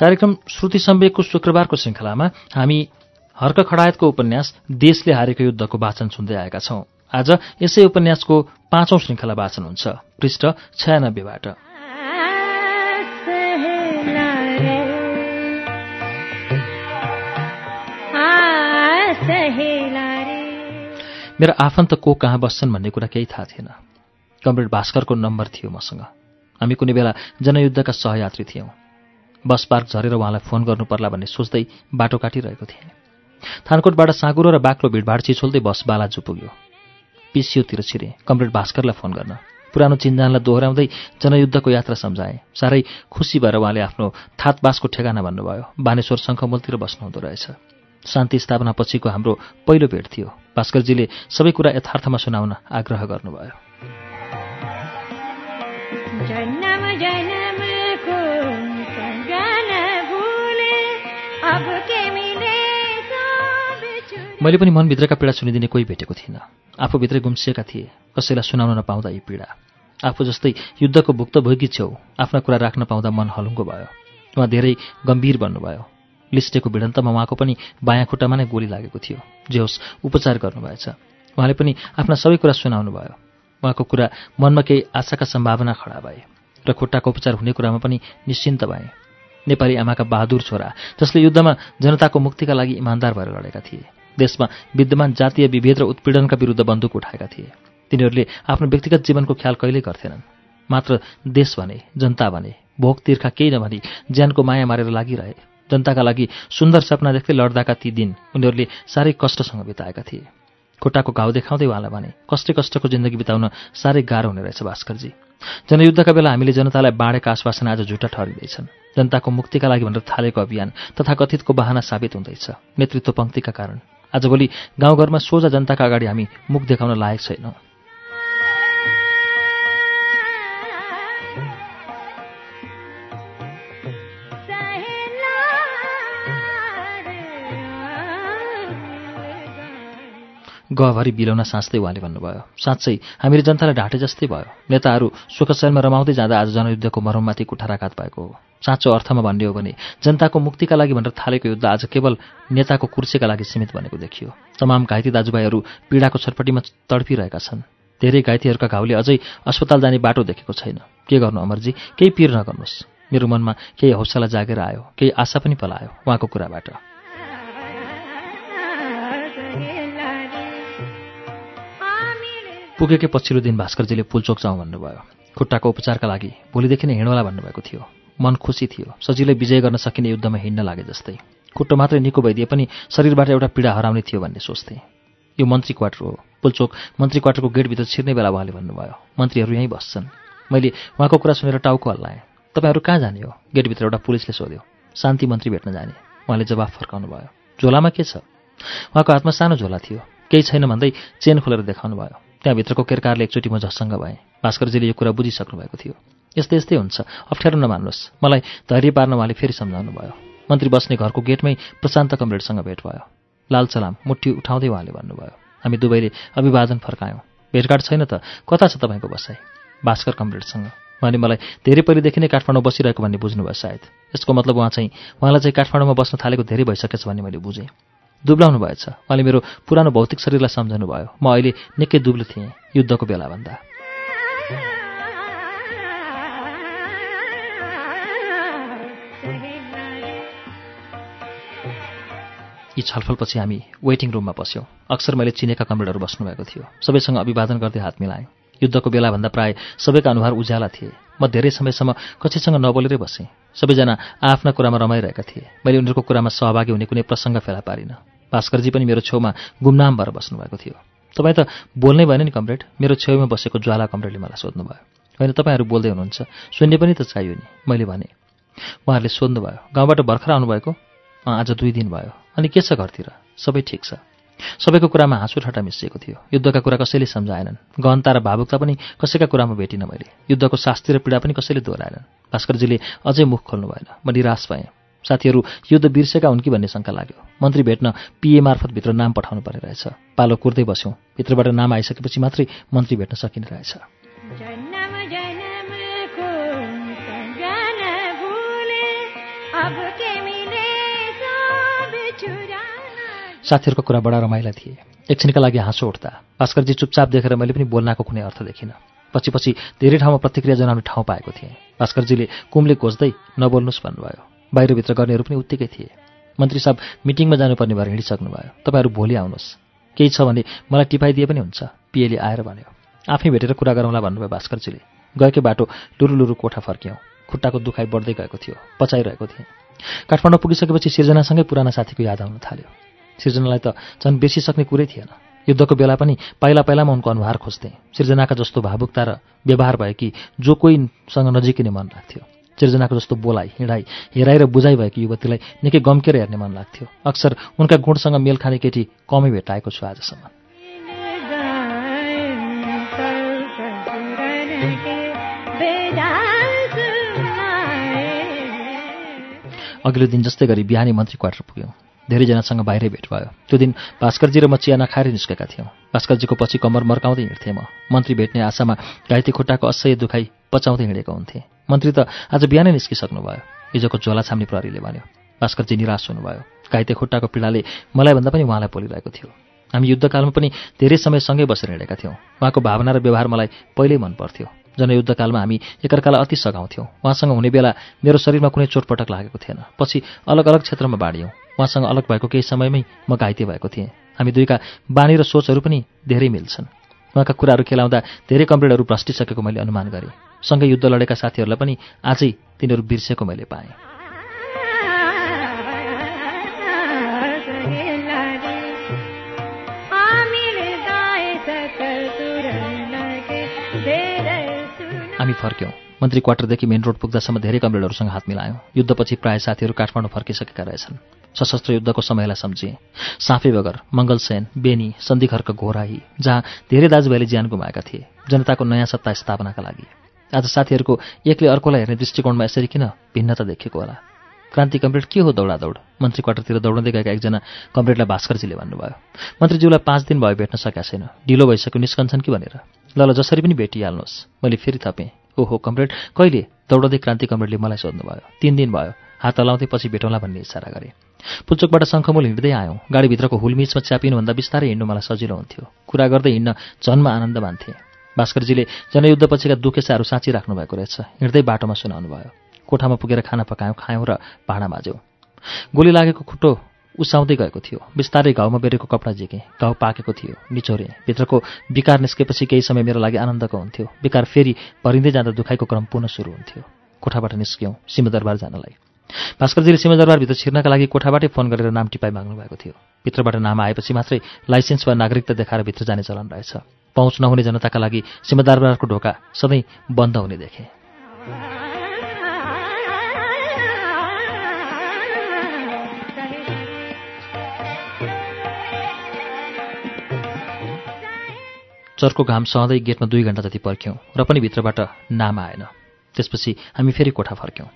कार्यक्रम श्रुति सम्वेकको शुक्रबारको श्रृङ्खलामा हामी हर्क खडायतको उपन्यास देशले हारेको युद्धको वाचन सुन्दै आएका छौं। आज यसै उपन्यासको पाँचौं श्रृङ्खला वाचन हुन्छ। पृष्ठ छयानब्बेबाट। मेरा आफन्त को कहाँ बस्छन् भन्ने कुरा केही थाहा थिएन। कमरेड भास्करको नम्बर थियो मसँग। हामी कुनै बेला जनयुद्धका सहयात्री थियौँ। बस पार्क झरेर उहाँलाई फोन गर्नु पर्ला भन्ने सोच्दै बाटो काटिरहेको थिएँ। थानकोटबाट साँगुरो र बाक्लो भिडभाड छिछोल्दै बस बालाजु पुग्यो पिसियोतिर छिरे कमरेड भास्करलाई फोन गर्न। पुरानो चिन्जानलाई दोहोऱ्याउँदै जनयुद्धको यात्रा सम्झाए। साह्रै खुसी भएर उहाँले आफ्नो थातबासको ठेगाना भन्नुभयो बानेश्वर शङ्खमूलतिर बस्नुहुँदो रहेछ। शान्ति स्थापना पछिको हाम्रो पहिलो भेट थियो। भास्करजीले सबै कुरा यथार्थमा सुनाउन आग्रह गर्नुभयो। मैले पनि मनभित्रका पीडा सुनिदिने कोही भेटेको थिइनँ। आफूभित्रै गुम्सिएका थिए। कसैलाई सुनाउन नपाउँदा यी पीडा। आफू जस्तै युद्धको भुक्तभोगी छेउ आफ्ना कुरा राख्न पाउँदा मन हलुङ्गो भयो। उहाँ धेरै गम्भीर बन्नुभयो। लिस्टेको भिडन्तमा उहाँको पनि बायाँ खुट्टामा नै गोली लागेको थियो जे होस् उपचार गर्नुभएछ। उहाँले पनि आफ्ना सबै कुरा सुनाउनु भयो। उहाँको कुरा मनमा केही आशाका सम्भावना खडा भए र खुट्टाको उपचार हुने कुरामा पनि निश्चिन्त भए। नेपाली आमाका बहादुर छोरा जसले युद्धमा जनताको मुक्तिका लागि इमान्दार भएर लडेका थिए। देशमा विद्यमान जातीय विभेद र उत्पीडनका विरुद्ध बन्दुक उठाएका थिए। तिनीहरूले आफ्नो व्यक्तिगत जीवनको ख्याल कहिल्यै गर्थेनन् मात्र देश भने जनता भने भोग तिर्खा केही नभनी ज्यानको माया मारेर लागिरहे। जनताका लागि सुन्दर सपना देख्दै लड्दाका ती दिन उनीहरूले साह्रै कष्टसँग बिताएका थिए। खुट्टाको घाउ देखाउँदै उहाँलाई भने कष्ट कष्टको जिन्दगी बिताउन साह्रै गाह्रो हुने रहेछ भास्करजी। जनयुद्धका बेला हामीले जनतालाई बाँडेका आश्वासन आज झुटा ठहरिँदैछन्। जनताको मुक्तिका लागि भनेर थालेको अभियान तथा कथितको बाहना साबित हुँदैछ। नेतृत्व पङ्क्तिका कारण। आजभोलि गाउँघरमा सोझा जनताका अगाडि हामी मुख देखाउन लायक छैनौँ। गहभरि बिलाउन साँच्दै उहाँले भन्नुभयो। साँच्चै हामीले जनतालाई ढाँटे जस्तै भयो। नेताहरू सुखशैलमा रमाउँदै जाँदा आज जनयुद्धको मरममाथि कुठाराघात भएको हो। साँचो अर्थमा भन्ने हो भने जनताको मुक्तिका लागि भनेर थालेको युद्ध आज केवल नेताको कुर्सीका लागि सीमित बनेको देखियो। तमाम घाइते दाजुभाइहरू पीडाको छटपट्टिमा तडपिरहेका छन्। धेरै घाइतेहरूका घाउले अझै अस्पताल जाने बाटो देखेको छैन। के गर्नु अमरजी? केही पिर नगर्नुहोस्। मेरो मनमा केही हौसला जागेर आयो केही आशा पनि पलायो उहाँको कुराबाट। पुगेकै पछिल्लो दिन भास्करजीले पुलचोक जाउँ भन्नुभयो। खुट्टाको उपचारका लागि भोलिदेखि नै हिँडोला भन्नुभएको थियो। मन खुसी थियो। सजिलै विजय गर्न सकिने युद्धमा हिँड्न लागे जस्तै। खुट्टो मात्रै निको भइदिए पनि शरीरबाट एउटा पीडा हराउने थियो भन्ने सोच्थे। यो मन्त्री क्वार्टर हो। पुलचोक मन्त्री क्वार्टरको गेटभित्र छिर्ने बेला उहाँले भन्नुभयो मन्त्रीहरू यहीँ बस्छन्। मैले उहाँको कुरा सुनेर टाउको हल्लाएँ। तपाईँहरू कहाँ जाने हो? गेटभित्र एउटा पुलिसले सोध्यो। शान्ति मन्त्री भेट्न जाने। उहाँले जवाफ फर्काउनु भयो झोलामा के छ? उहाँको हातमा सानो झोला थियो। केही छैन भन्दै चेन खोलेर देखाउनु भयो त्यहाँभित्रको केरकारले एकचोटि म झस्सङ्ग भएँ। भास्करजीले यो कुरा बुझिसक्नु भएको थियो। यस्तै यस्तै हुन्छ। अप्ठ्यारो नमान्नुहोस्। मलाई धैर्य पार्न उहाँले फेरि सम्झाउनु भयो मन्त्री बस्ने घरको गेटमै प्रशान्त कमरेडसँग भेट भयो। लाल सलाम मुठी उठाउँदै उहाँले भन्नुभयो हामी दुवैले अभिवादन फर्कायौँ। भेटघाट छैन त कता छ तपाईँको बसाइ? भास्कर कमरेडसँग। उहाँले मलाई धेरै पहिलेदेखि नै काठमाडौँ बसिरहेको भन्ने बुझ्नुभयो सायद। यसको मतलब उहाँ चाहिँ उहाँलाई चाहिँ काठमाडौँमा बस्न थालेको धेरै भइसकेछ भन्ने मैले बुझेँ। दुब्लाउनु भएछ। उहाँले मेरो पुरानो भौतिक शरीरलाई सम्झाउनु भयो म अहिले निकै दुब्लो थिएँ युद्धको बेलाभन्दा। यी छलफलपछि हामी वेटिङ रुममा बस्यौँ। अक्सर मैले चिनेका कमरेडहरू बस्नुभएको थियो। सबैसँग अभिवादन गर्दै हात मिलाएँ। युद्धको बेलाभन्दा प्राय सबैका अनुहार उज्याला थिए। म धेरै समयसम्म कसैसँग नबोलेरै बसेँ। सबैजना आफ्ना कुरामा रमाइरहेका थिए। मैले उनीहरूको कुरामा सहभागी हुने कुनै प्रसङ्ग फेला पारिनँ। भास्करजी पनि मेरो छेउमा गुमनाम भएर बस्नुभएको थियो। तपाईँ त बोल्नै भएन नि कमरेड। मेरो छेउमा बसेको ज्वाला कमरेडले मलाई सोध्नुभयो। होइन तपाईँहरू बोल्दै हुनुहुन्छ। सुन्ने पनि त चाहियो नि। मैले भने उहाँहरूले सोध्नुभयो गाउँबाट भर्खर आउनुभएको? आज दुई दिन भयो। अनि के छ घरतिर? सबै ठिक छ। सबैको कुरामा हाँसो मिसिएको थियो। युद्धका कुरा कसैले सम्झाएनन्। गहनता र भावुकता पनि कसैका कुरामा भेटिनँ मैले। युद्धको शास्ति र पीडा पनि कसैले दोहोऱ्याएनन्। भास्करजीले अझै मुख खोल्नु भएन। म निराश भएँ। साथीहरू युद्ध बिर्सेका हुन् कि भन्ने शङ्का लाग्यो। मन्त्री भेट्न पिए मार्फत भित्र नाम पठाउनु पर्ने रहेछ। पालो कुर्दै बस्यौँ। भित्रबाट नाम आइसकेपछि मात्रै मन्त्री भेट्न सकिने रहेछ। साथीहरूको कुरा बडा रमाइला थिए। एकछिनका लागि हाँसो उठ्दा भास्करजी चुपचाप देखेर मैले पनि बोल्नको कुनै अर्थ देखिनँ। पछि पछि धेरै ठाउँमा प्रतिक्रिया जनाउने ठाउँ पाएको थिएँ। भास्करजीले कुमले खोज्दै नबोल्नुहोस् भन्नुभयो। बाहिरभित्र गर्नेहरू पनि उत्तिकै थिए। मन्त्री साहब मिटिङमा जानुपर्ने भएर हिँडिसक्नु भयो तपाईँहरू भोलि आउनुहोस्। केही छ भने मलाई टिपाइदिए पनि हुन्छ पिएले आएर भन्यो। आफै भेटेर कुरा गरौँला भन्नुभयो भास्करजीले। गएकै बाटो लुरु लुरु कोठा फर्क्यौँ। खुट्टाको दुखाइ बढ्दै गएको थियो। पचाइरहेको थिएँ। काठमाडौँ पुगिसकेपछि सिर्जनासँगै पुराना साथीको याद आउन थाल्यो। सिर्जनालाई त झन् बेसी सक्ने कुरै थिएन। युद्धको बेला पनि पाइला पाइलामा उनको अनुहार खोज्थे। सिर्जनाका जस्तो भावुकता र व्यवहार भएकी जो कोहीसँग नजिकिने मन लाग्थ्यो। सिर्जनाको जस्तो बोलाइ हिँडाइ हेराइ र बुझाइ भएकी युवतीलाई निकै गम्केर हेर्ने मन लाग्थ्यो। अक्सर उनका गुणसँग मेल खाने केटी कमै भेटाएको छु आजसम्म। अघिल्लो दिन जस्तै गरी बिहानी मन्त्री क्वार्टर पुग्यौँ। धेरैजनासँग बाहिरै भेट भयो। त्यो दिन भास्करजी र म चिया नखाएर निस्केका थियौँ भास्करजीको पछि कम्मर मर्काउँदै हिँड्थेँ म। मन्त्री भेट्ने आशामा घाइते खुट्टाको असह्य दुखाइ पचाउँदै हिँडेको हुन्थे। मन्त्री त आज बिहानै निस्किसक्नु भयो हिजोको झोला छाम्ने प्रहरीले भन्यो। भास्करजी निराश हुनुभयो। घाइते खुट्टाको पीडाले मलाई भन्दा पनि उहाँलाई बोलिरहेको थियो। हामी युद्धकालमा पनि धेरै समय सँगै बसेर हिँडेका थियौँ। उहाँको भावना र व्यवहार मलाई पहिल्यै मन पर्थ्यो जनयुद्धकालमा हामी एकअर्कालाई अति सघाउँथ्यौँ। उहाँसँग हुने बेला मेरो शरीरमा कुनै चोटपटक लागेको थिएन। पछि अलग अलग क्षेत्रमा बाँडियौँ। उहाँसँग अलग भएको केही समयमै म घाइते भएको थिएँ। हामी दुईका बानी र सोचहरू पनि धेरै मिल्छन्। उहाँका कुराहरू खेलाउँदा धेरै कम्प्लेटहरू भ्रष्टिसकेको मैले अनुमान गरेँ। सँगै युद्ध लडेका साथीहरूलाई पनि आजै तिनीहरू बिर्सेको मैले पाएँ। हामी फर्क्यौँ। मन्त्री क्वार्टरदेखि मेन रोड पुग्दासम्म धेरै कमरेडहरूसँग हात मिलायौँ। युद्धपछि प्रायः साथीहरू काठमाडौँ फर्किसकेका रहेछन्। सशस्त्र युद्धको समयलाई सम्झिए। साफे बगर मङ्गलसेन बेनी सन्धिखर्क घोराही जहाँ धेरै दाजुभाइले ज्यान गुमाएका थिए जनताको नयाँ सत्ता स्थापनाका लागि। आज साथीहरूको एकले अर्कोलाई हेर्ने दृष्टिकोणमा यसरी किन भिन्नता देखिएको होला? क्रान्ति कमरेड के हो दौडादौड? मन्त्री क्वार्टरतिर दौडँदै गएका एकजना कमरेडलाई भास्करजीले भन्नुभयो। मन्त्रीज्यूलाई पाँच दिन भयो भेट्न सकेका छैन। ढिलो भइसक्यो निस्कन्छन् कि भनेर? ल जसरी पनि भेटिहाल्नुहोस्। मैले फेरि थपेँ। ओहो कमरेड कहिले? दौडँदै क्रान्ति कमरेडले मलाई सोध्नुभयो। तिन दिन भयो। हात हलाउँदै पछि भेटौँला भन्ने इसारा गरेँ। पुल्चोकबाट शङ्खमूल हिँड्दै आयौँ। गाडीभित्रको हुलमिचमा च्यापिनुभन्दा बिस्तारै हिँड्नु मलाई सजिलो हुन्थ्यो। कुरा गर्दै हिँड्न जन्म आनन्द मान्थे। भास्करजीले जनयुद्धपछिका दुखेसाहरू साँची राख्नुभएको रहेछ। हिँड्दै बाटोमा सुनाउनु भयो कोठामा पुगेर खाना पकायौँ खायौँ र भाँडा माझ्यौँ। गोली लागेको खुट्टो उसाउँदै गएको थियो। बिस्तारै घाउमा बेरेको कपडा झिकेँ घाउ पाकेको थियो निचोरेँ भित्रको विकार निस्केपछि केही समय मेरो लागि आनन्दको हुन्थ्यो। विकार फेरि भरिँदै जाँदा दुखाइको क्रम पुनः सुरु हुन्थ्यो। कोठाबाट निस्क्यौँ सिंहदरबार जानलाई। भास्करजीले सिंहदरबारभित्र छिर्नका लागि कोठाबाटै फोन गरेर नाम टिपाइ माग्नु भएको थियो। भित्रबाट नाम आएपछि मात्रै लाइसेन्स वा नागरिकता देखाएर भित्र जाने चलन रहेछ। पहुँच नहुने जनताका लागि सिंहदरबारको ढोका सधैँ बन्द हुने देखेँ। चर्को घाम सहँदै गेटमा दुई घन्टा जति पर्ख्यौँ र पनि भित्रबाट नाम आएन। त्यसपछि हामी फेरि कोठा फर्क्यौँ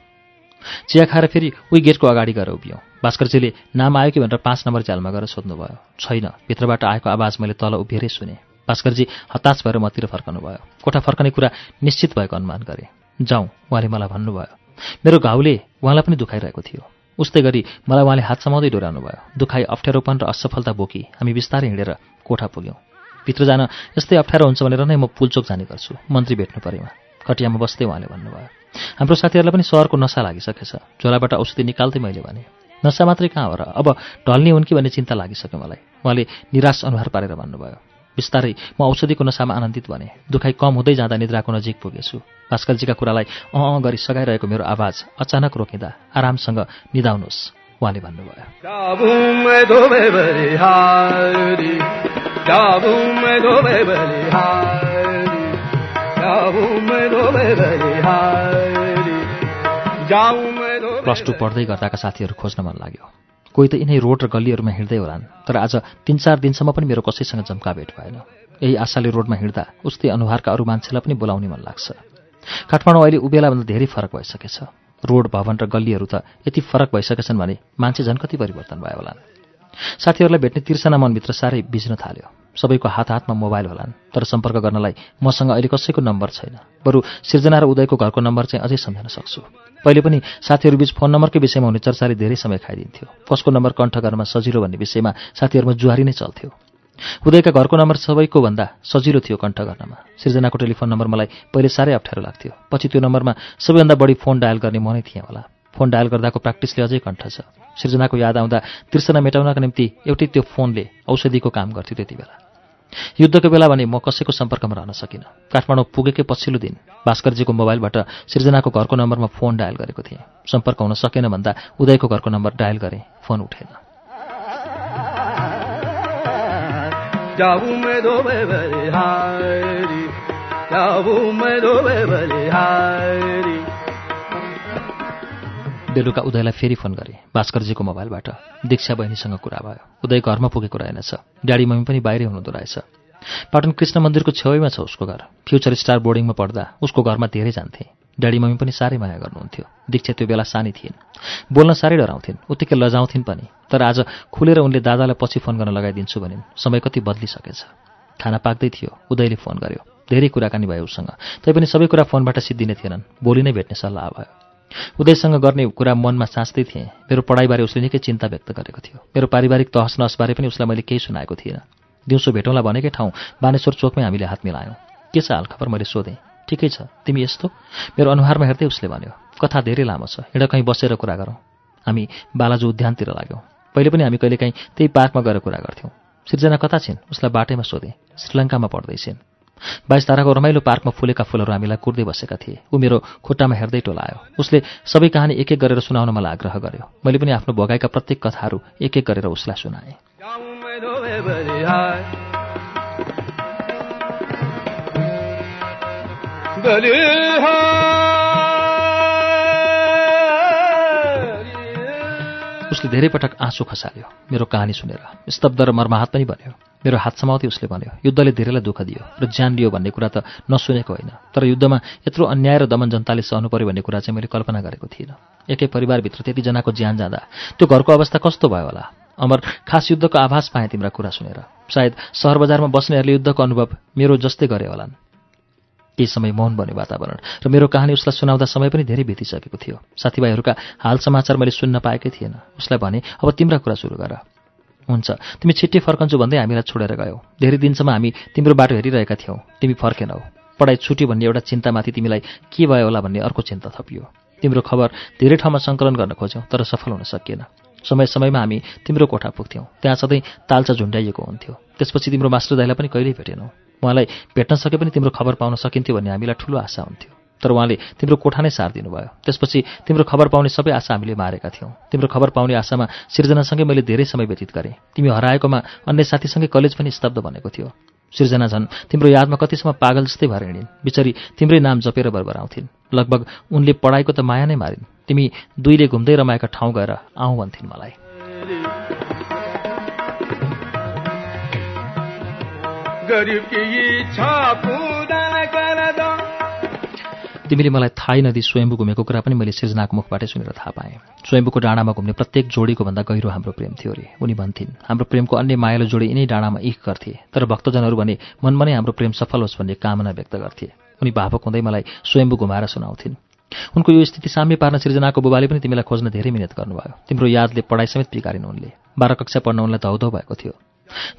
चिया खाएर फेरि उही गेटको अगाडि गएर उभियौँ। भास्करजीले नाम आयो कि भनेर पाँच नम्बर च्यालमा गएर सोध्नुभयो। छैन भित्रबाट आएको आवाज मैले तल उभिएरै सुने। भास्करजी हताश भएर मतिर फर्कनु भयो कोठा फर्कने कुरा निश्चित भएको अनुमान गरेँ। जाउँ उहाँले मलाई भन्नुभयो। मेरो घाउले उहाँलाई पनि दुखाइरहेको थियो। उस्तै गरी मलाई उहाँले हात समाउँदै डोराउनु भयो दुखाइ अप्ठ्यारोपन र असफलता बोकी हामी बिस्तारै हिँडेर कोठा पुग्यौँ। भित्र जान यस्तै अप्ठ्यारो हुन्छ भनेर नै म पुलचोक जाने गर्छु। मन्त्री भेट्नु परेमा खटियामा बस्दै उहाँले भन्नुभयो। हाम्रो साथीहरूलाई पनि सहरको नसा लागिसकेछ। झोलाबाट औषधि निकाल्दै मैले भने नसा मात्रै कहाँ हो र? अब ढल्ने हुन् कि भन्ने चिन्ता लागिसक्यो मलाई? उहाँले निराश अनुहार पारेर भन्नुभयो बिस्तारै म औषधिको नसामा आनन्दित भने दुखाइ कम हुँदै जाँदा निद्राको नजिक पुगेछु। भास्करजीका कुरालाई अँ गरी सघाइरहेको मेरो आवाज अचानक रोकिँदा आरामसँग निधाउनुहोस्। उहाँले भन्नुभयो। प्लस टू पढ्दै गर्दाका साथीहरू खोज्न मन लाग्यो। कोही त यिनै रोड र गल्लीहरूमा हिँड्दै होलान् तर आज तिन चार दिनसम्म पनि मेरो कसैसँग जम्का भेट भएन। यही आशाले रोडमा हिँड्दा उस्तै अनुहारका अरू मान्छेलाई पनि बोलाउने मन लाग्छ। काठमाडौँ अहिले उबेलाभन्दा धेरै फरक भइसकेछ। रोड भवन र गल्लीहरू त यति फरक भइसकेछन् भने मान्छे झन् कति परिवर्तन भयो होलान्। साथीहरूलाई भेट्ने तिर्सना मनभित्र साह्रै बिज्न थाल्यो। सबैको हात हातमा मोबाइल होलान् तर सम्पर्क गर्नलाई मसँग अहिले कसैको नम्बर छैन। बरु सिर्जना र उदयको घरको नम्बर चाहिँ अझै सम्झन सक्छु। पहिले पनि साथीहरूबीच फोन नम्बरकै विषयमा हुने चर्चाले धेरै समय खाइदिन्थ्यो। कसको नम्बर कण्ठ गर्न सजिलो भन्ने विषयमा साथीहरूमा जुहारी नै चल्थ्यो। उदयका घरको नम्बर सबैको भन्दा सजिलो थियो कण्ठ गर्नमा सिर्जनाको टेलिफोन नम्बर मलाई पहिले साह्रै अप्ठ्यारो लाग्थ्यो। पछि त्यो नम्बरमा सबैभन्दा बढी फोन डायल गर्ने मनै थिएँ होला। फोन डायल गर्दाको प्र्याक्टिसले अझै कण्ठ छ। सिर्जनाको याद आउँदा तिर्सना मेटाउनका निम्ति एउटै त्यो फोनले औषधिको काम गर्थ्यो त्यति बेला। युद्धको बेला भने म कसैको सम्पर्कमा रहन सकिनँ। काठमाडौँ पुगेकै पछिल्लो दिन भास्करजीको मोबाइलबाट सिर्जनाको घरको नम्बरमा फोन डायल गरेको थिएँ। सम्पर्क हुन सकेन भन्दा उदयको घरको नम्बर डायल गरेँ फोन उठेन। बेलुका उदयलाई फेरि फोन गरेँ। भास्करजीको मोबाइलबाट दीक्षा बहिनीसँग कुरा भयो। उदय घरमा पुगेको रहेनछ ड्याडी मम्मी पनि बाहिरै हुनुहुँदो रहेछ। पाटन कृष्ण मन्दिरको छेउमा छ उसको घर। फ्युचर स्टार बोर्डिङमा पढ्दा उसको घरमा धेरै जान्थे। ड्याडी मम्मी पनि साह्रै माया गर्नुहुन्थ्यो। दीक्षा त्यो बेला सानी थिइन्। बोल्न साह्रै डराउँथिन्। उत्तिकै लजाउँथिन् पनि। तर आज खुलेर उनले दादालाई पछि फोन गर्न लगाइदिन्छु भनिन्। समय कति बदलिसकेछ। खाना पाक्दै थियो। उदयले फोन गर्यो। धेरै कुराकानी भयो उसँग। तैपनि सबै कुरा फोनबाट सिद्धिने थिएनन्। भोलि नै भेट्ने सल्लाह भयो। उदयसँग गर्ने कुरा मनमा साँच्दै थिएँ। मेरो पढाइबारे उसले निकै चिन्ता व्यक्त गरेको थियो। मेरो पारिवारिक तहस नहसबारे पनि उसलाई मैले केही सुनाएको थिइनँ दिउँसो भेटौँला भनेकै ठाउँ बानेश्वर चोकमै हामीले हात मिलायौँ। के छ हालखबर मैले सोधेँ। ठिकै छ तिमी यस्तो? मेरो अनुहारमा हेर्दै उसले भन्यो कथा धेरै लामो छ हिँड कहीँ बसेर कुरा गरौँ। हामी बालाजु उद्यानतिर लाग्यौँ। पहिले पनि हामी कहिलेकाहीँ त्यही पार्कमा गएर कुरा गर्थ्यौँ। सिर्जना कता छिन्? उसलाई बाटैमा सोधेँ श्रीलङ्कामा पढ्दैछिन् बाइस ताराको रमाइलो पार्कमा फुलेका फुलहरू हामीलाई कुर्दै बसेका थिए। ऊ मेरो खुट्टामा हेर्दै टोलायो। उसले सबै कहानी एक एक गरेर सुनाउन मलाई आग्रह गर्यो। मैले पनि आफ्नो भोगाइका प्रत्येक कथाहरू एक एक गरेर उसलाई सुनाएँ। उसले धेरै पटक आँसु खसाल्यो। मेरो कहानी सुनेर। स्तब्ध र मर्माहत पनि भन्यो मेरो हात समाउँदै उसले भन्यो। युद्धले धेरैलाई दुःख दियो र ज्यान लियो भन्ने कुरा त नसुनेको होइन। तर युद्धमा यत्रो अन्याय र दमन जनताले सहनु पर्यो भन्ने कुरा चाहिँ मैले कल्पना गरेको थिइनँ। एकै परिवारभित्र त्यतिजनाको ज्यान जाँदा त्यो घरको अवस्था कस्तो भयो होला? अमर खास युद्धको आभास पाएँ तिम्रा कुरा सुनेर। सायद सहर बजारमा बस्नेहरूले युद्धको अनुभव मेरो जस्तै गरे होलान्। केही समय मौन बन्यो वातावरण। र मेरो कहानी उसलाई सुनाउँदा समय पनि धेरै बितिसकेको थियो। साथीभाइहरूका हाल समाचार मैले सुन्न पाएकै थिएन। उसलाई भने अब तिम्रा कुरा सुरु गर। हुन्छ। तिमी छिट्टै फर्कन्छु भन्दै हामीलाई छोडेर गयौ। धेरै दिनसम्म हामी तिम्रो बाटो हेरिरहेका थियौ। तिमी फर्केनौ। पढाइ छुट्यो भन्ने एउटा चिन्तामाथि तिमीलाई के भयो होला भन्ने अर्को चिन्ता थपियो। तिम्रो खबर धेरै ठाउँमा सङ्कलन गर्न खोज्यौँ तर सफल हुन सकिएन। समय समयमा हामी तिम्रो कोठा पुग्थ्यौँ। त्यहाँ सधैँ तालचा झुन्ड्याइएको हुन्थ्यो। त्यसपछि तिम्रो मास्टर दाईलाई पनि कहिल्यै भेटेनौ। उहाँलाई भेट्न सके पनि तिम्रो खबर पाउन सकिन्थ्यो भन्ने हामीलाई ठुलो आशा हुन्थ्यो। तर उहाँले तिम्रो कोठा नै सारिदिनु भयो त्यसपछि तिम्रो खबर पाउने सबै आशा हामीले मारेका थियौँ। तिम्रो खबर पाउने आशामा सिर्जनासँगै मैले धेरै समय व्यतीत गरेँ। तिमी हराएकोमा अन्य साथीसँगै कलेज पनि स्तब्ध बनेको थियो। सिर्जना झन् तिम्रो यादमा कतिसम्म पागल जस्तै भएर हिँडिन्। बिचरी तिम्रै नाम जपेर बरबराउँथिन्। लगभग उनले पढाइको त माया नै मारिन्। तिमी दुईले घुम्दै रमाएका ठाउँ गएर आउँ भन्थिन् मलाई। तिमीले मलाई थाहै नदी स्वयम्भू घुमेको कुरा पनि मैले सिर्जनाको मुखबाटै सुनेर थाहा पाएँ। स्वयम्भूको डाँडामा घुम्ने प्रत्येक जोडीको भन्दा गहिरो हाम्रो प्रेम थियो अरे उनी भन्थिन् हाम्रो प्रेमको अन्य मायालो जोडी यिनै डाँडामा इख गर्थे तर भक्तजनहरू भने मनमा नै हाम्रो प्रेम सफल होस् भन्ने कामना व्यक्त गर्थे। उनी भावक हुँदै मलाई स्वयम्भू घुमाएर सुनाउँथिन्। उनको यो स्थिति साम्य पार्न सिर्जनाको बुबाले पनि तिमीलाई खोज्न धेरै मिहिनेत गर्नुभयो। तिम्रो यादले पढाइ समेत पिकारिन् उनले। बाह्र कक्षा पढ्न उनलाई धौधौ भएको थियो।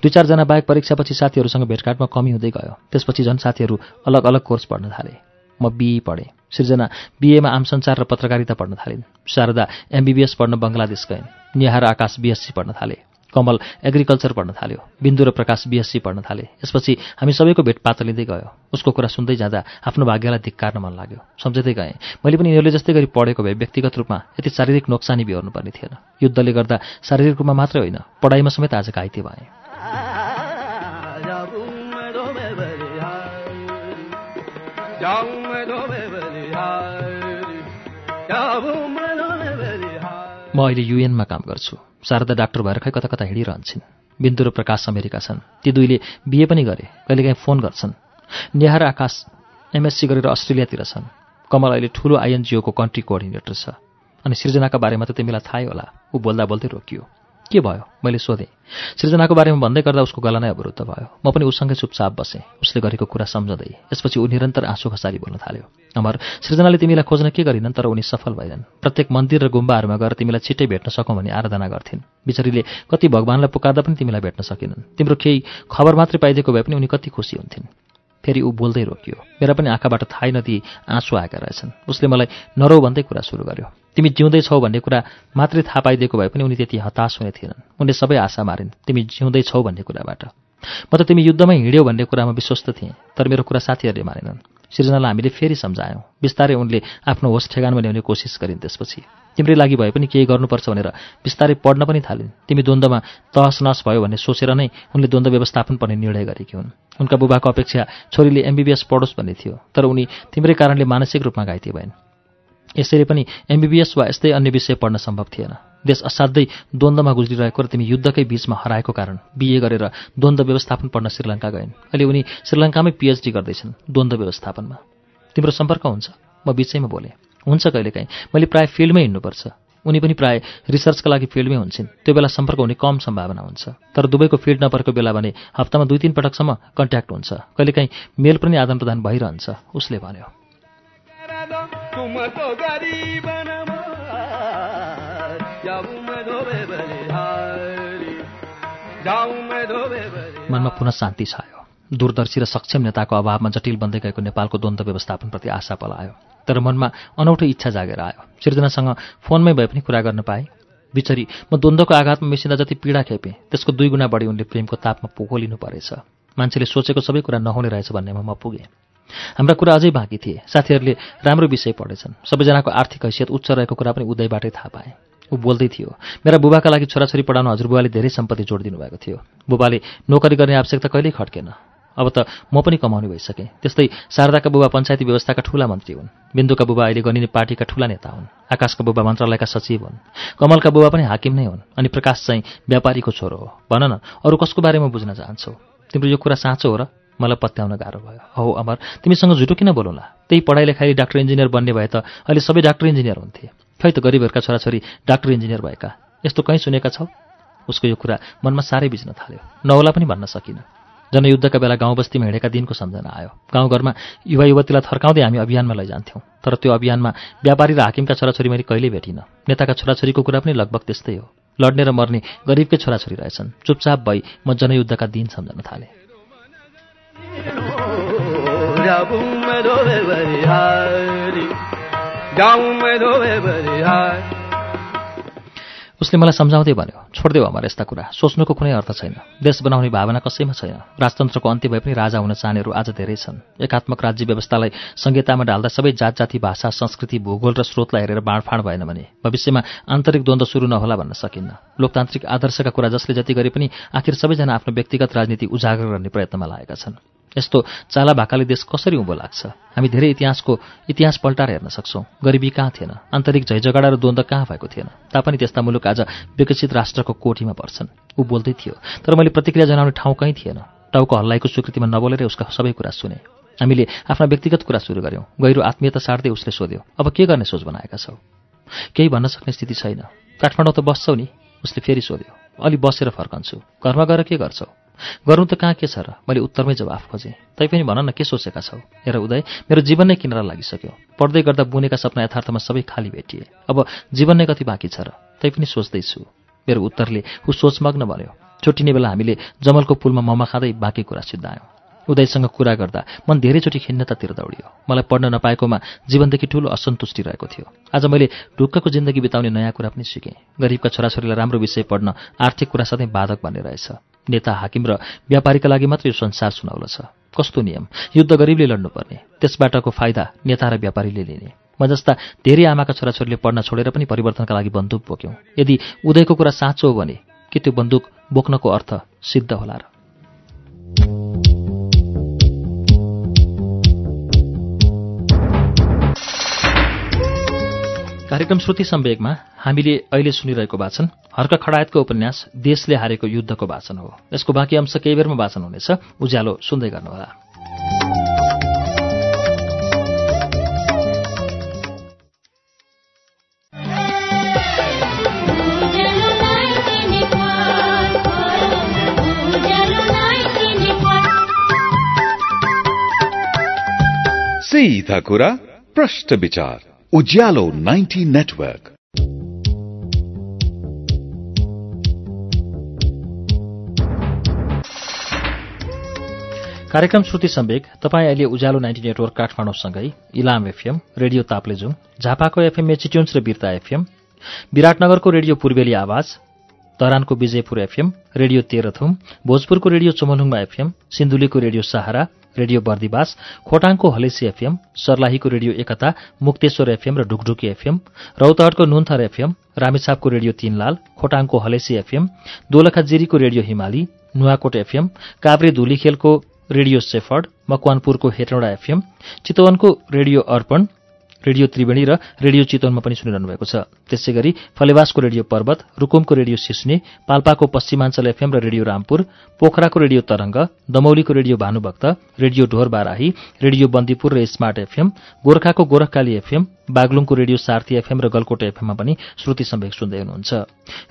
दुई चारजना बाहेक परीक्षापछि साथीहरूसँग भेटघाटमा कमी हुँदै गयो। त्यसपछि झन् साथीहरू अलग अलग कोर्स पढ्न थाले। म बिई पढेँ। सृजना बिएमा आम संसार र पत्रकारिता पढ्न थालिन्। शारदा एमबिबिएस पढ्न बङ्गलादेश गइन्। निहार आकाश बिएससी पढ्न थाले। कमल एग्रिकल्चर पढ्न थाल्यो बिन्दु र प्रकाश बिएससी पढ्न थाले। यसपछि हामी सबैको भेट पातलिँदै गयो। उसको कुरा सुन्दै जाँदा आफ्नो भाग्यलाई धिक्कार्न मन लाग्यो। सम्झँदै गएँ मैले पनि यिनीहरूले जस्तै गरी पढेको भए व्यक्तिगत रूपमा यति शारीरिक नोक्सानी बिहोर्नुपर्ने थिएन। युद्धले गर्दा शारीरिक रूपमा मात्रै होइन पढाइमा समेत आज घाइते भएँ। म अहिले युएनमा काम गर्छु। शारदा डाक्टर भएर खै कता कता हिँडिरहन्छन्? बिन्दु र प्रकाश अमेरिका छन्। ती दुईले बिहे पनि गरे कहिलेकाहीँ फोन गर्छन्। नेहा र आकाश एमएससी गरेर अस्ट्रेलियातिर छन्। कमल अहिले ठुलो आइएनजिओको कन्ट्री कोअर्डिनेटर छ। अनि सृजनाका बारेमा त तिमीलाई थाहै होला। ऊ बोल्दा बोल्दै रोकियो। के भयो? मैले सोधेँ। सृजनाको बारेमा भन्दै गर्दा उसको गला नै अवरुद्ध भयो। म पनि उसँगै चुपचाप बसेँ। उसले गरेको कुरा सम्झँदै। यसपछि ऊ निरन्तर आँसु खसारी बोल्न थाल्यो। अमर सृजनाले तिमीलाई खोज्न के गरिनन् तर उनी सफल भएनन्। प्रत्येक मन्दिर र गुम्बाहरूमा गएर तिमीलाई छिट्टै भेट्न सकौँ भनी आराधना गर्थिन्। बिचरीले कति भगवान्लाई पुकार्दा पनि तिमीलाई भेट्न सकेनन्। तिम्रो केही खबर मात्रै पाइदिएको भए पनि उनी कति खुसी हुन्थिन्। फेरि ऊ बोल्दै रोकियो। मेरा पनि आँखाबाट थाहै नदिई आँसु आएका रहेछन्। उसले मलाई नरौ भन्दै कुरा सुरु गर्यो। तिमी जिउँदैछौ भन्ने कुरा मात्रै थाहा पाइदिएको भए पनि उनी त्यति हताश हुने थिएनन्। उनले सबै आशा मारिन् तिमी जिउँदैछौ भन्ने कुराबाट। म त तिमी युद्धमै हिँड्यौ भन्ने कुरामा विश्वस्त थिएँ तर मेरो कुरा साथीहरूले मानेनन्। सृजनालाई हामीले फेरि सम्झायौँ। बिस्तारै उनले आफ्नो होस ठेगानमा ल्याउने कोसिस गरिन् त्यसपछि। तिम्रै लागि भए पनि केही गर्नुपर्छ भनेर बिस्तारै पढ्न पनि थालिन्। तिमी द्वन्द्वमा तहस नहस भयो भन्ने सोचेर नै उनले द्वन्द्व व्यवस्थापन पर्ने निर्णय गरेकी हुन्। उनका बुबाको अपेक्षा छोरीले एमबिबिएस पढोस् भन्ने थियो तर उनी तिम्रै कारणले मानसिक रूपमा घाइते भइन् यसरी पनि एमबिबिएस वा यस्तै अन्य विषय पढ्न सम्भव थिएन। देश असाध्यै द्वन्द्वमा गुज्रिरहेको र तिमी युद्धकै बीचमा हराएको कारण बिए गरेर द्वन्द्व व्यवस्थापन पढ्न श्रीलङ्का गइन्। अहिले उनी श्रीलङ्कामै पिएचडी गर्दैछन् द्वन्द्व व्यवस्थापनमा। तिम्रो सम्पर्क हुन्छ? म बिचैमा बोलेँ। हुन्छ कहिलेकाहीँ। मैले प्रायः फिल्डमै हिँड्नुपर्छ। उनी पनि प्राय रिसर्चका लागि फिल्डमै हुन्छन्। त्यो बेला सम्पर्क हुने कम सम्भावना हुन्छ। तर दुवैको फिल्ड नपरेको बेला भने हप्तामा दुई तिन पटकसम्म कन्ट्याक्ट हुन्छ। कहिलेकाहीँ मेल पनि आदान प्रदान भइरहन्छ। उसले भन्यो। मनमा पुनः शान्ति छायो दूरदर्शी र सक्षम नेताको अभावमा जटिल बन्दै गएको नेपालको द्वन्द्व व्यवस्थापनप्रति आशा पलायो तर मनमा अनौठो इच्छा जागेर आयो सृजनासँग फोनमै भए पनि कुरा गर्न पाएँ बिचरी म द्वन्द्वको आघातमा मिसिँदा जति पीडा खेपेँ त्यसको दुई गुणा बढी उनले प्रेमको तापमा पोखोलिनु परेछ मान्छेले सोचेको सबै कुरा नहुने रहेछ भन्नेमा म पुगेँ हाम्रा कुरा अझै बाँकी थिए। साथीहरूले राम्रो विषय पढेछन्। सबैजनाको आर्थिक हैसियत उच्च रहेको कुरा पनि उदयबाटै थाहा पाएँ। ऊ बोल्दै थियो मेरा बुबाका लागि छोराछोरी पढाउन हजुरबुवाले धेरै सम्पत्ति जोड दिनुभएको थियो। बुबाले नोकरी गर्ने आवश्यकता कहिल्यै खड्केन अब त म पनि कमाउने भइसकेँ। त्यस्तै शारदाका बुबा पञ्चायती व्यवस्थाका ठूला मन्त्री हुन्। बिन्दुका बुबा अहिले गनिने पार्टीका ठूला नेता हुन्। आकाशका बुबा मन्त्रालयका सचिव हुन्। कमलका बुबा पनि हाकिम नै हुन्। अनि प्रकाश चाहिँ व्यापारीको छोरो हो। भन न अरू कसको बारेमा बुझ्न चाहन्छौ? तिम्रो यो कुरा साँचो हो र? मलाई पत्याउन गाह्रो भयो। हो अमर तिमीसँग झुटो किन बोलौँला? त्यही पढाइ लेखाइ डाक्टर इन्जिनियर बन्ने भए त अहिले सबै डाक्टर इन्जिनियर हुन्थे। खै त गरिबहरूका छोराछोरी डाक्टर इन्जिनियर भएका? यस्तो कहीँ सुनेका छौ? उसको यो कुरा मनमा साह्रै बिच्न थाल्यो। नहोला पनि भन्न सकिनँ। जनयुद्धका बेला गाउँ बस्तीमा हिँडेका दिनको सम्झना आयो। गाउँघरमा युवा युवतीलाई थर्काउँदै हामी अभियानमा लैजान्थ्यौँ। तर त्यो अभियानमा व्यापारी र हाकिमका छोराछोरी मैले कहिल्यै भेटिनँ। नेताका छोराछोरीको कुरा पनि लगभग त्यस्तै हो। लड्ने र मर्ने गरिबकै छोराछोरी रहेछन्। चुपचाप भई म जनयुद्धका दिन सम्झन थालेँ। उसले मलाई सम्झाउँदै भन्यो छोडिदेऊ हाम्रो यस्ता कुरा। सोच्नुको कुनै अर्थ छैन। देश बनाउने भावना कसैमा छैन। राजतन्त्रको अन्त्य भए पनि राजा हुन चाहनेहरू आज धेरै छन्। एकात्मक राज्य व्यवस्थालाई संहितामा ढाल्दा सबै जात जाति भाषा संस्कृति भूगोल र स्रोतलाई हेरेर बाँडफाँड भएन भने भविष्यमा आन्तरिक द्वन्द्व सुरु नहोला भन्न सकिन्न। लोकतान्त्रिक आदर्शका कुरा जसले जति गरे पनि आखिर सबैजना आफ्नो व्यक्तिगत राजनीति उजागर गर्ने प्रयत्नमा लागेका छन्। यस्तो चाला भाकाले देश कसरी उँभो लाग्छ? हामी धेरै इतिहासको इतिहास पल्टाएर हेर्न सक्छौँ। गरिबी कहाँ थिएन? आन्तरिक झैझगडा र द्वन्द्व कहाँ भएको थिएन? तापनि त्यस्ता मुलुक आज विकसित राष्ट्रको कोठीमा पर्छन्। ऊ बोल्दै थियो तर मैले प्रतिक्रिया जनाउने ठाउँ कहीँ थिएन। टाउको हल्लाइको स्वीकृतिमा नबोलेरै उसका सबै कुरा सुने। हामीले आफ्ना व्यक्तिगत कुरा सुरु गऱ्यौँ गहिरो आत्मीयता सार्दै उसले सोध्यो अब के गर्ने सोच बनाएका छौ? केही भन्न सक्ने स्थिति छैन। काठमाडौँ त बस्छौ नि? उसले फेरि सोध्यो अलि बसेर फर्कन्छु। घरमा गएर के गर्छौ? गर्नु त कहाँ के छ र? मैले उत्तरमै जवाफ खोजेँ। तैपनि भन न के सोचेका छौ? हेर उदय मेरो जीवन नै किनेर लागिसक्यो। पढ्दै गर्दा बुनेका सपना यथार्थमा सबै खाली भेटिए। अब जीवन नै कति बाँकी छ र? तैपनि सोच्दैछु। मेरो उत्तरले ऊ सोचमग्न भन्यो छुट्टिने बेला हामीले जमलको पुलमा ममा खाँदै बाँकी कुरा सिद्धायौँ। उदयसँग कुरा गर्दा मन धेरैचोटि खिन्नतातिर दौडियो। मलाई पढ्न नपाएकोमा जीवनदेखि ठूलो असन्तुष्टि रहेको थियो। आज मैले ढुक्कको जिन्दगी बिताउने नयाँ कुरा पनि सिकेँ। गरिबका छोराछोरीलाई राम्रो विषय पढ्न आर्थिक कुरा सधैँ बाधक भन्ने रहेछ। नेता हाकिम र व्यापारीका लागि मात्रै यो संसार सुनाउलो छ कस्तो नियम? युद्ध गरिबले लड्नुपर्ने। त्यसबाटको फाइदा नेता र व्यापारीले लिने। म जस्ता धेरै आमाका छोराछोरीले पढ्न छोडेर पनि परिवर्तनका लागि बन्दुक बोक्यौँ। यदि उदयको कुरा साँचो हो भने के त्यो बन्दुक बोक्नको अर्थ सिद्ध होला र? कार्यक्रम श्रुति सम्वेकमा हामीले अहिले सुनिरहेको वाचन हर्क खडायतको उपन्यास देशले हारेको युद्धको वाचन हो। यसको बाँकी अंश केही बेरमा वाचन हुनेछ। उज्यालो सुन्दै गर्नुहोला। सीधा कुरा प्रश्न विचार। उज्यालो 90 नेटवर्क। कार्यक्रम श्रुति सम्वेक। तपाईँ अहिले उज्यालो नाइन्टी नेटवर्क काठमाडौँसँगै इलाम एफएम रेडियो ताप्लेजुङ झापाको एफएम मेचिट्युन्स र बिर्ता एफएम विराटनगरको रेडियो पूर्वेली आवाज तरानको विजयपुर एफएम रेडियो तेह्रथुम भोजपुरको रेडियो चमलुङमा एफएम सिन्धुलीको रेडियो सहारा रेडियो बर्दिवास खोटाङको हलेसी एफएम सर्लाहीको रेडियो एकता मुक्तेश्वर एफएम र ढुकढुकी एफएम रौतहटको नुन्थर एफएम रामेछापको रेडियो तीनलाल खोटाङको हलेसी एफएम दोलखा जिरीको रेडियो हिमाली नुवाकोट एफएम काभ्रे धुलीखेलको रेडियो सेफर्ड मकवानपुरको हेटौँडा एफएम चितवनको रेडियो अर्पण रेडियो त्रिवेणी र रेडियो चितवनमा पनि सुनिरहनु भएको छ। त्यसै गरी फलेवासको रेडियो पर्वत रुकुमको रेडियो सिस्ने पाल्पाको पश्चिमाञ्चल एफएम र रेडियो रामपुर पोखराको रेडियो तरंग दमौलीको रेडियो भानुभक्त रेडियो ढोर बाराही रेडियो बन्दीपुर र स्मार्ट एफएम गोर्खाको गोरखकाली एफएम बागलुङको रेडियो सार्थी एफएम र गलकोट एफएममा पनि श्रुति सम्वेक सुन्दै हुनुहुन्छ।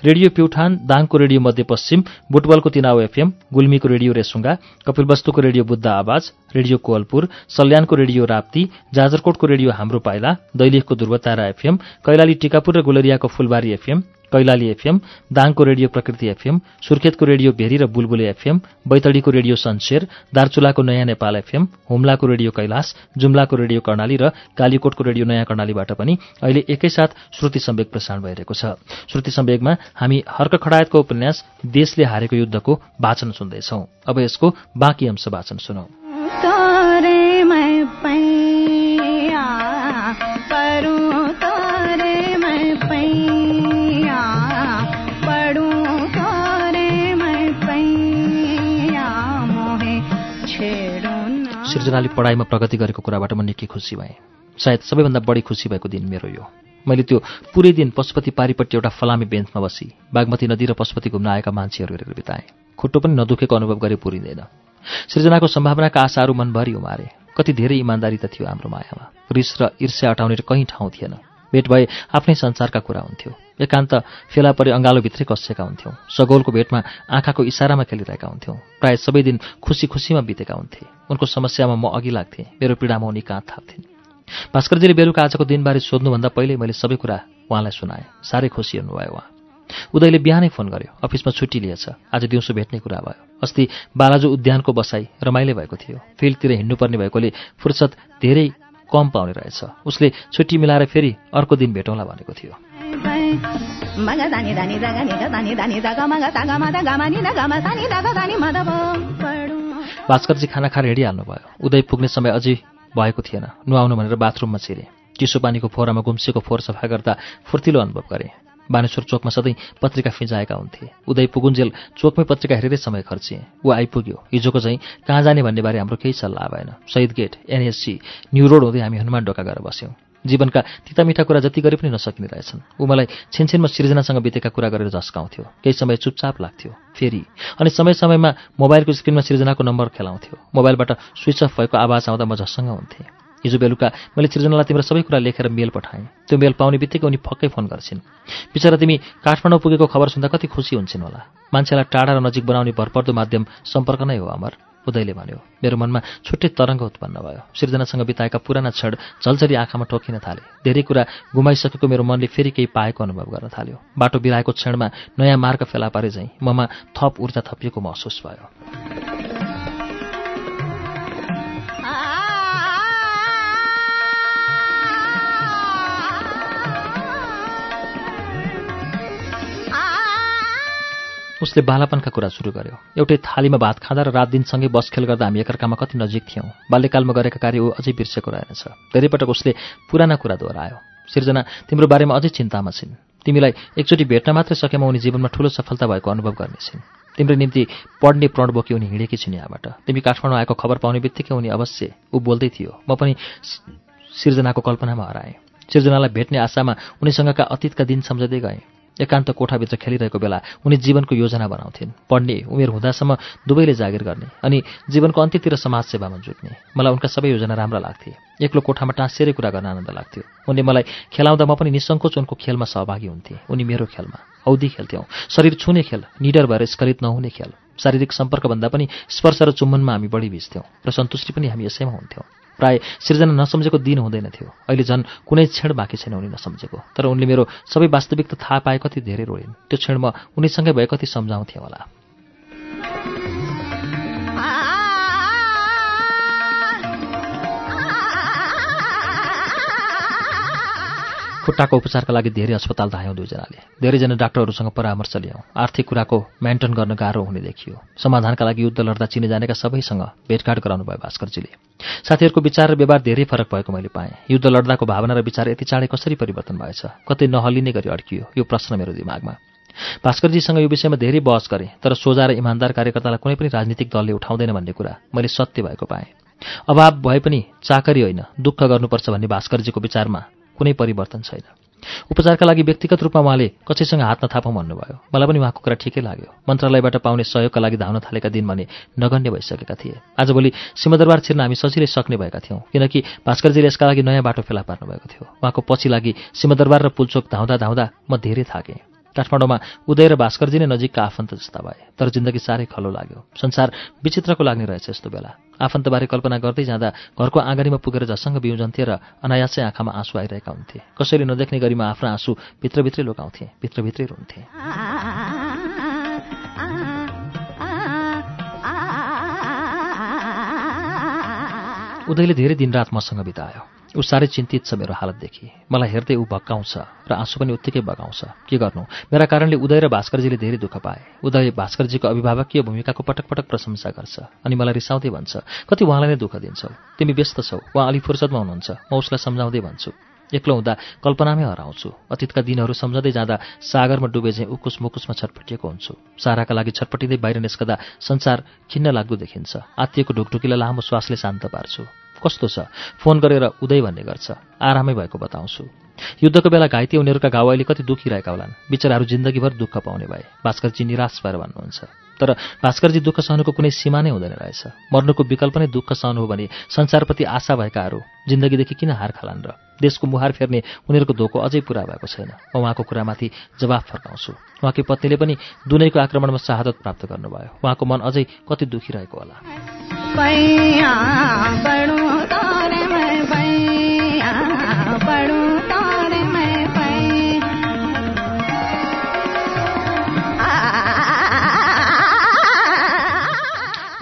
रेडियो प्युठान दाङको रेडियो मध्यपश्चिम बुटबलको तिनाउ एफएम गुल्मीको रेडियो रेसुङ्गा कपिलवस्तुको रेडियो बुद्ध आवाज रेडियो कोवलपुर सल्यानको रेडियो राप्ती जाजरकोटको रेडियो हाम्रो पाइला दैलेखको ध्रुवतारा एफएम कैलाली टिकापुर र गुलरियाको फुलबारी एफएम कैलाली एफएम दाङको रेडियो प्रकृति एफएम सुर्खेतको रेडियो भेरी र बुलबुले एफएम बैतडीको रेडियो सनसेर दार्चुलाको नयाँ नेपाल एफएम हुम्लाको रेडियो कैलाश जुम्लाको रेडियो कर्णाली र कालीकोटको रेडियो नयाँ कर्णालीबाट पनि अहिले एकैसाथ श्रुति सम्वेक प्रसारण भइरहेको छ। श्रुति सम्वेकमा हामी हर्क खडायतको उपन्यास देशले हारेको युद्धको वाचन सुन्दैछौ। अब यसको बाँकी अंश वाचन सुनौ। सृजनाले पढाइमा प्रगति गरेको कुराबाट म निकै खुसी भएँ। सायद सबैभन्दा बढी खुसी भएको दिन मेरो यो मैले त्यो पुरै दिन पशुपति पारिपट्टि एउटा फलामी बेन्चमा बसी बागमती नदी र पशुपति घुम्न आएका मान्छेहरू हेरेर बिताएँ। खुट्टो पनि नदुखेको अनुभव गरे पुरिँदैन। सृजनाको सम्भावनाका आशाहरू मनभरि उमारे। कति धेरै इमान्दारी त थियो हाम्रो मायामा। रिस र ईर्ष्या अटाउने कहीँ ठाउँ थिएन। भेट भए आफ्नै संसारका कुरा हुन्थ्यो। एकान्त फेला परे अँगालोभित्रै कसेका हुन्थ्यौँ। सगोलको भेटमा आँखाको इसारामा खेलिरहेका हुन्थ्यौँ। प्रायः सबै दिन खुसी खुसीमा बितेका हुन्थे। उनको समस्यामा म अघि लाग्थेँ। मेरो पीडामा उनी काँध थाप्थिन्। भास्करजीले बेलुका आजको दिनबारे सोध्नुभन्दा पहिल्यै मैले सबै कुरा उहाँलाई सुनाएँ। साह्रै खुसी हुनुभयो उहाँ। उदयले बिहानै फोन गर्यो। अफिसमा छुट्टी लिएछ। आज दिउँसो भेट्ने कुरा भयो। अस्ति बालाजु उद्यानको बसाई रमाइलो भएको थियो। फिल्डतिर हिँड्नुपर्ने भएकोले फुर्सद धेरै कम पाउने रहेछ। उसले छुट्टी मिलाएर फेरि अर्को दिन भेटौँला भनेको थियो। भास्करजी खाना खाएर हिँडिहाल्नुभयो उदय पुग्ने समय अझै भएको थिएन। नुहाउनु भनेर बाथरुममा छिरे। चिसो पानीको फोहोरामा गुम्सेको फोहोर सफा गर्दा फुर्तिलो अनुभव गरे। बानेश्वर चोकमा सधैँ पत्रिका फिजाएका हुन्थे। उदय पुगुन्जेल चोकमै पत्रिका हेरेरै समय खर्चिए। ऊ आइपुग्यो। हिजोको चाहिँ कहाँ जाने भन्ने बारे हाम्रो केही सल्लाह भएन। शहीद गेट एनएससी न्यु रोड हुँदै हामी हनुमान ढोका गएर बस्यौँ। जीवनका तितामिठा कुरा जति गरे पनि नसकिने रहेछन्। ऊ मलाई छिनछिनमा सिर्जनासँग बितेका कुरा गरेर झस्काउँथ्यो। केही समय चुपचाप लाग्थ्यो। फेरि अनि समय समयमा मोबाइलको स्क्रिनमा सिर्जनाको नम्बर खेलाउँथ्यो। मोबाइलबाट स्विच अफ भएको आवाज आउँदा म झस्सँग हुन्थेँ। हिजो बेलुका मैले सृजनालाई तिम्रो सबै कुरा लेखेर मेल पठाएँ। त्यो मेल पाउने बित्तिकै उनी फक्कै फोन गर्छिन्। बिचरा तिमी काठमाडौँ पुगेको खबर सुन्दा कति खुसी हुन्छन् होला। मान्छेलाई टाढा र नजिक बनाउने भरपर्दो माध्यम सम्पर्क नै हो अमर। उदयले भन्यो मेरो मनमा छुट्टै तरङ्ग उत्पन्न भयो। सृजनासँग बिताएका पुराना क्षण झल्झरी आँखामा टोकिन थाले। धेरै कुरा गुमाइसकेको मेरो मनले फेरि केही पाएको अनुभव गर्न थाल्यो। बाटो बिराएको क्षणमा नयाँ मार्ग फेला पारे झैँ ममा थप ऊर्जा थपिएको महसुस भयो। उसले बालापनका कुरा सुरु गर्यो। एउटै थालीमा भात खाँदा र रात दिनसँगै बसखेल गर्दा हामी एकअर्कामा कति नजिक थियौँ। बाल्यकालमा गरेका कार्य ऊ अझै बिर्सेको रहेनछ। धेरै पटक उसले पुराना कुरा दोहोऱ्यायो। सिर्जना तिम्रो बारेमा अझै चिन्तामा छिन्। तिमीलाई एकचोटि भेट्न मात्रै सकेमा उनी जीवनमा ठूलो सफलता भएको अनुभव गर्नेछिन्। तिम्रो निम्ति पढ्ने प्रण बोकी उनी हिँडेकी छिन् यहाँबाट। तिमी काठमाडौँ आएको खबर पाउने बित्तिकै उनी अवश्य ऊ बोल्दै थियो। म पनि सिर्जनाको कल्पनामा हराएँ। सिर्जनालाई भेट्ने आशामा उनीसँगका अतीतका दिन सम्झँदै गएँ। एकान्त कोठाभित्र खेलिरहेको बेला उनी जीवनको योजना बनाउँथिन्। पढ्ने उमेर हुँदासम्म दुवैले जागिर गर्ने अनि जीवनको अन्त्यतिर समाजसेवामा जुट्ने। मलाई उनका सबै योजना राम्रा लाग्थे। एक्लो कोठामा टाँसिएरै कुरा गर्न आनन्द लाग्थ्यो। उनले मलाई खेलाउँदा म पनि निसङ्कोच उनको खेलमा सहभागी हुन्थेँ। उनी मेरो खेलमा औधी खेल्थ्यौँ शरीर छुने खेल निडर भएर स्खलित नहुने खेल। शारीरिक सम्पर्कभन्दा पनि स्पर्श र चुम्बनमा हामी बढी भिज्थ्यौँ। र सन्तुष्टि पनि हामी यसैमा हुन्थ्यौँ। प्राय सिर्जना नसम्झेको दिन हुँदैन थियो। अहिले झन् कुनै क्षण बाँकी छैन उनी नसम्झेको। तर उनले मेरो सबै वास्तविकता थाहा पाए कति धेरै रोइन्। त्यो क्षण म उनीसँगै भए कति सम्झाउँथेँ होला। खुट्टाको उपचारका लागि धेरै अस्पताल धायौँ दुईजनाले। धेरैजना डाक्टरहरूसँग परामर्श लियौँ। आर्थिक कुराको मेन्टेन गर्न गाह्रो हुने देखियो। समाधानका लागि युद्ध लड्दा चिने जानेका सबैसँग भेटघाट गराउनु भयो भास्करजीले। साथीहरूको विचार र व्यवहार धेरै फरक भएको मैले पाएँ। युद्ध लड्दाको भावना र विचार यति चाँडै कसरी परिवर्तन भएछ कतै नहलिने गरी अड्कियो यो प्रश्न मेरो दिमागमा। भास्करजीसँग यो विषयमा धेरै बहस गरेँ तर सोझा र इमान्दार कार्यकर्तालाई कुनै पनि राजनीतिक दलले उठाउँदैन भन्ने कुरा मैले सत्य भएको पाएँ। अभाव भए पनि चाकरी होइन दुःख गर्नुपर्छ भन्ने भास्करजीको विचारमा कुनै परिवर्तन छैन। उपचारका लागि व्यक्तिगत रूपमा उहाँले कसैसँग हात नथापौँ भन्नुभयो। मलाई पनि उहाँको कुरा ठिकै लाग्यो। मन्त्रालयबाट पाउने सहयोगका लागि धाउन थालेका दिन भने नगण्य भइसकेका थिए। आजभोलि सिंहदरबार छिर्न हामी सजिलै सक्ने भएका थियौँ किनकि भास्करजीले यसका लागि नयाँ बाटो फेला पार्नुभएको थियो। उहाँको पछि लागि सिंहदरबार र पुलचोक धाउँदा धाउँदा म धेरै थाकेँ। काठमाडौँमा उदय र भास्करजी नै नजिकका आफन्त जस्ता भए। तर जिन्दगी साह्रै खलो लाग्यो। संसार विचित्रको लाग्ने रहेछ यस्तो बेला। आफन्तबारे कल्पना गर्दै जाँदा घरको आँगनीमा पुगेर झसँग बिउजन्थे र अनायासै आँखामा आँसु आइरहेका हुन्थे। कसैले नदेख्ने गरीमा आफ्ना आँसु भित्रभित्रै लुकाउँथे भित्रभित्रै रुन्थे। उदयले धेरै दिनरात मसँग बितायो। ऊ साह्रै चिन्तित छ मेरो हालतदेखि। मलाई हेर्दै ऊ भक्काउँछ र आँसु पनि उत्तिकै बगाउँछ के गर्नु? मेरा कारणले उदय र भास्करजीले धेरै दुःख पाए। उदय भास्करजीको अभिभावकीय भूमिकाको पटक पटक प्रशंसा गर्छ अनि मलाई रिसाउँदै भन्छ कति उहाँलाई नै दुःख दिन्छौ। तिमी व्यस्त छौ। उहाँ अलि फुर्सदमा हुनुहुन्छ। म उसलाई सम्झाउँदै भन्छु। एक्लो हुँदा कल्पनामै हराउँछु। अतीतका दिनहरू सम्झँदै जाँदा सागरमा डुबे चाहिँ उकुस मुकुसमा छटपटिएको हुन्छु। साराका लागि छटपटिँदै बाहिर निस्कदा संसार खिन्न लाग्दो देखिन्छ। आत्तिएको ढुकढुकीलाई लामो श्वासले शान्त पार्छु। कस्तो छ? फोन गरेर उदय भन्ने गर्छ। आरामै भएको बताउँछु। युद्धको बेला घाइते उनीहरूका घाउ अहिले कति दुखिरहेका होलान्। बिचराहरू जिन्दगीभर दुःख पाउने भए। भास्करजी निराश भएर भन्नुहुन्छ। तर भास्करजी दुःख सहनुको कुनै सीमा नै हुँदैन रहेछ। मर्नुको विकल्प नै दुःख सहनु हो भने संसारप्रति आशा भएकाहरू जिन्दगीदेखि किन हार खालान् र? देशको मुहार फेर्ने उनीहरूको धोको अझै पुरा भएको छैन। म उहाँको कुरामाथि जवाफ फर्काउँछु। उहाँकी पत्नीले पनि दुनैको आक्रमणमा शहादत प्राप्त गर्नुभयो। उहाँको मन अझै कति दुखिरहेको होला। पया बणो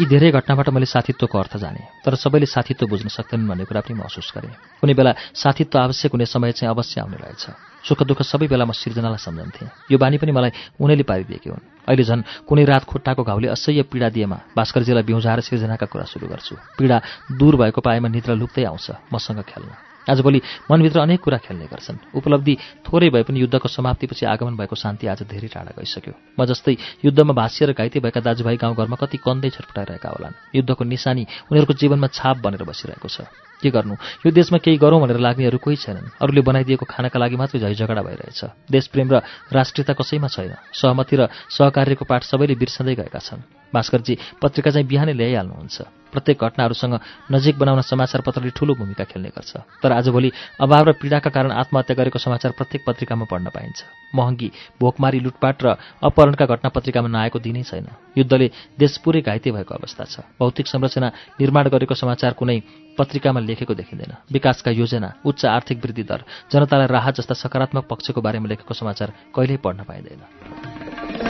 यी धेरै घटनाबाट मैले साथीत्वको अर्थ जाने तर सबैले साथीत्व बुझ्न सक्दैनन् भन्ने कुरा पनि महसुस गरेँ। कुनै बेला साथीत्व आवश्यक हुने समय चाहिँ अवश्य आउने रहेछ। सुख दुःख सबै बेला म सिर्जनालाई सम्झन्थेँ। यो बानी पनि मलाई उनीले पारिदिएकी हुन्। अहिले झन् कुनै रात खुट्टाको घाउले असह्य पीडा दिएमा भास्करजीलाई बिउझाएर सिर्जनाका कुरा सुरु गर्छु। पीडा दूर भएको पाएमा निद्रा लुक्दै आउँछ। मसँग खेल्न। आजभोलि मनभित्र अनेक कुरा खेल्ने गर्छन्। उपलब्धि थोरै भए पनि युद्धको समाप्तिपछि आगमन भएको शान्ति आज धेरै टाढा गइसक्यो। म जस्तै युद्धमा भाँसिएर घाइते भएका दाजुभाइ गाउँघरमा कति कन्दै छटपटाइरहेका होलान्। युद्धको निशानी उनीहरूको जीवनमा छाप बनेर बसिरहेको छ। के गर्नु? यो देशमा केही गरौँ भनेर लाग्नेहरू कोही छैनन्। अरूले बनाइदिएको खानाका लागि मात्रै झै झगडा भइरहेछ। देशप्रेम र राष्ट्रियता कसैमा छैन। सहमति र सहकार्यको पाठ सबैले बिर्सँदै गएका छन्। भास्करजी पत्रिका चाहिँ बिहानै ल्याइहाल्नुहुन्छ। प्रत्येक घटनाहरूसँग नजिक बनाउन समाचार पत्रले ठूलो भूमिका खेल्ने गर्छ। तर आजभोलि अभाव र पीडाका कारण आत्महत्या गरेको समाचार प्रत्येक पत्रिकामा पढ्न पाइन्छ। महँगी भोकमारी लुटपाट र अपहरणका घटना पत्रिकामा नआएको दिनै छैन। युद्धले देश पुरै घाइते भएको अवस्था छ। भौतिक संरचना निर्माण गरेको समाचार कुनै पत्रिकामा लेखेको देखिँदैन। विकासका योजना उच्च आर्थिक वृद्धि दर जनतालाई राहत जस्ता सकारात्मक पक्षको बारेमा लेखेको समाचार कहिल्यै पढ्न पाइँदैन।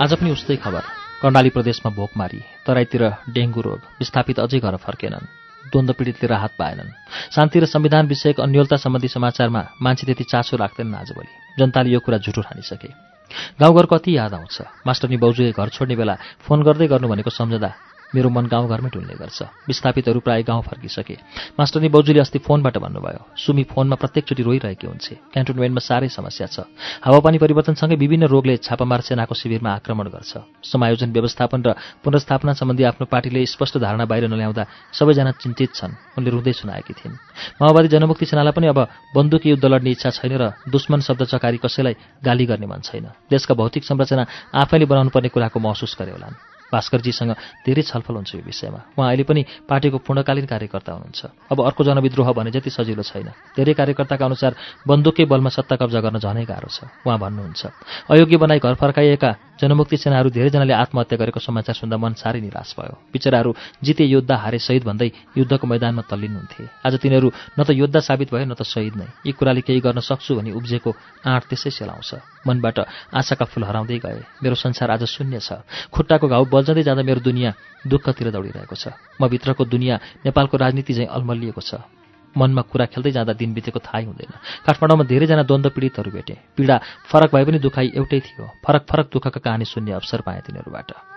आज पनि उस्तै खबर। कर्णाली प्रदेशमा भोकमारी तराईतिर डेङ्गु रोग विस्थापित अझै घर फर्केनन् द्वन्द्व पीडितले राहत पाएनन्। शान्ति र संविधान विषयक अन्यलता सम्बन्धी समाचारमा मान्छे त्यति चासो राख्दैनन् आजभोलि जनताले यो कुरा झुटो ठानिसके गाउँघरको अति याद आउँछ? मास्टरनी बाउजूले घर छोड्ने बेला फोन गर्दै गर्नु भनेको सम्झँदा मेरो मन गाउँघरमै डुल्ने गर्छ। विस्थापितहरू प्रायः गाउँ फर्किसके। मास्टरनी बाउजूले अस्ति फोनबाट भन्नुभयो सुमी फोनमा प्रत्येकचोटि रोइरहेकी हुन्छे। क्यान्टोनमेन्टमा साह्रै समस्या छ। हावापानी परिवर्तनसँगै विभिन्न रोगले छापामार सेनाको शिविरमा आक्रमण गर्छ। समायोजन व्यवस्थापन र पुनर्स्थापना सम्बन्धी आफ्नो पार्टीले स्पष्ट धारणा बाहिर नल्याउँदा सबैजना चिन्तित छन्। उनले रुँदै सुनाएकी थिइन्। माओवादी जनमुक्ति सेनालाई पनि अब बन्दुक युद्ध लड्ने इच्छा छैन र दुश्मन शब्द चकारी कसैलाई गाली गर्ने मन छैन। देशका भौतिक संरचना आफैले बनाउनु पर्ने कुराको महसुस गरे होलान्। भास्करजीसँग धेरै छलफल हुन्छ यो विषयमा। उहाँ अहिले पनि पार्टीको पूर्णकालीन कार्यकर्ता हुनुहुन्छ। अब अर्को जनविद्रोह भने जति सजिलो छैन। धेरै कार्यकर्ताका अनुसार बन्दुकै बलमा सत्ता कब्जा गर्न झनै गाह्रो छ उहाँ भन्नुहुन्छ। अयोग्य बनाई घर फर्काइएका जनमुक्ति सेनाहरू धेरैजनाले आत्महत्या गरेको समाचार सुन्दा मन साह्रै निराश भयो। बिचराहरू जिते योद्धा हारे शहीद भन्दै युद्धको मैदानमा तल्लिनुहुन्थे। आज तिनीहरू न त योद्धा साबित भयो न त शहीद नै। यी कुराले केही गर्न सक्छु भनी उब्जेको आँट त्यसै सेलाउँछ। मनबाट आशाका फुल हराउँदै गए। मेरो संसार आज शून्य छ। खुट्टाको घाउ बल्झँदै जाँदा मेरो दुनियाँ दुःखतिर दौडिरहेको छ। म भित्रको दुनियाँ नेपालको राजनीति चाहिँ अलमल्लिएको छ। मनमा कुरा खेल्दै जाँदा दिन बितेको थाहै हुँदैन। काठमाडौँमा धेरैजना द्वन्द्व पीडितहरू भेटे। पीडा फरक भए पनि दुखाइ एउटै थियो। फरक फरक दुःखका कहानी सुन्ने अवसर पाएँ तिनीहरूबाट।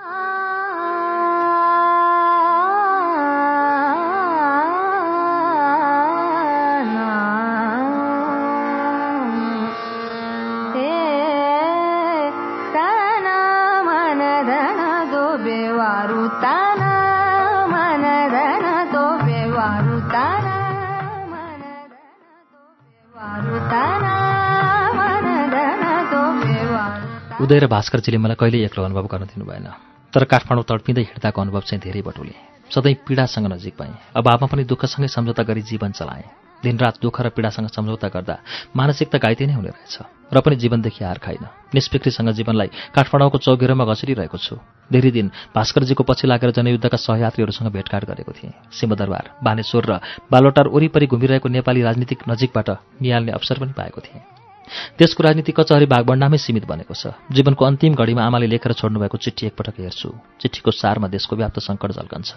उदय र भास्करजीले मलाई कहिल्यै एक्लो अनुभव गर्न दिनु भएन। तर काठमाडौँ तडपिँदै हिँड्दाको अनुभव चाहिँ धेरै बटुले। सधैँ पीडासँग नजिक पाएँ अभावमा पनि दुःखसँगै सम्झौता गरी जीवन चलाएँ। दिनरात दुःख र पीडासँग सम्झौता गर्दा मानसिकता घाइते नै हुने रहेछ र पनि जीवनदेखि हार खाइन। निष्पिक्रीसँग जीवनलाई काठमाडौँको चौघेरोमा घसिरिरहेको छु। धेरै दिन भास्करजीको पछि लागेर जनयुद्धका सहयात्रीहरूसँग भेटघाट गरेको थिएँ। सिंहदरबार बानेश्वर र बालोटार वरिपरि घुमिरहेको नेपाली राजनीतिक नजिकबाट निहाल्ने अवसर पनि पाएको थिएँ। देशको राजनीति कचहरी भागभण्डामै सीमित बनेको छ। जीवनको अन्तिम घडीमा आमाले लेखेर छोड्नुभएको चिठी एकपटक हेर्छु। चिठीको सारमा देशको व्याप्त सङ्कट झल्कन्छ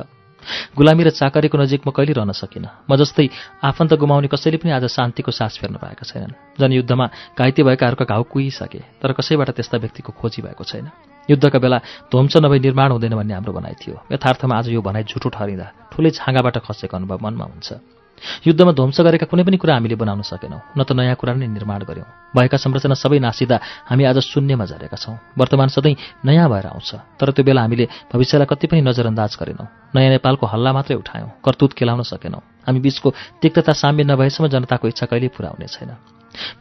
गुलामी र चाकरीको नजिक म कहिले रहन सकिनँ? म जस्तै आफन्त गुमाउने कसैले पनि आज शान्तिको सास फेर्न पाएका छैनन्। जनयुद्धमा घाइते भएकाहरूका घाउ कुहिसके तर कसैबाट त्यस्ता व्यक्तिको खोजी भएको छैन। युद्धका बेला ध्वंस नभई निर्माण हुँदैन भन्ने हाम्रो भनाइ थियो। यथार्थमा आज यो भनाइ झुटो ठहरिँदा ठुलै छाँगाबाट खसेको अनुभव मनमा हुन्छ। युद्धमा ध्वंस गरेका कुनै पनि कुरा हामीले बनाउन सकेनौँ। न त नयाँ कुरा नै निर्माण गऱ्यौँ भएका संरचना सबै नासिँदा हामी आज शून्यमा झरेका छौँ। वर्तमान सधैँ नयाँ भएर आउँछ। तर त्यो बेला हामीले भविष्यलाई कति पनि नजरअन्दाज गरेनौँ। नयाँ नेपालको हल्ला मात्रै उठायौँ। कर्तुत केलाउन सकेनौँ। हामी बीचको तिक्तता साम्य नभएसम्म जनताको इच्छा कहिल्यै पुरा हुने छैन।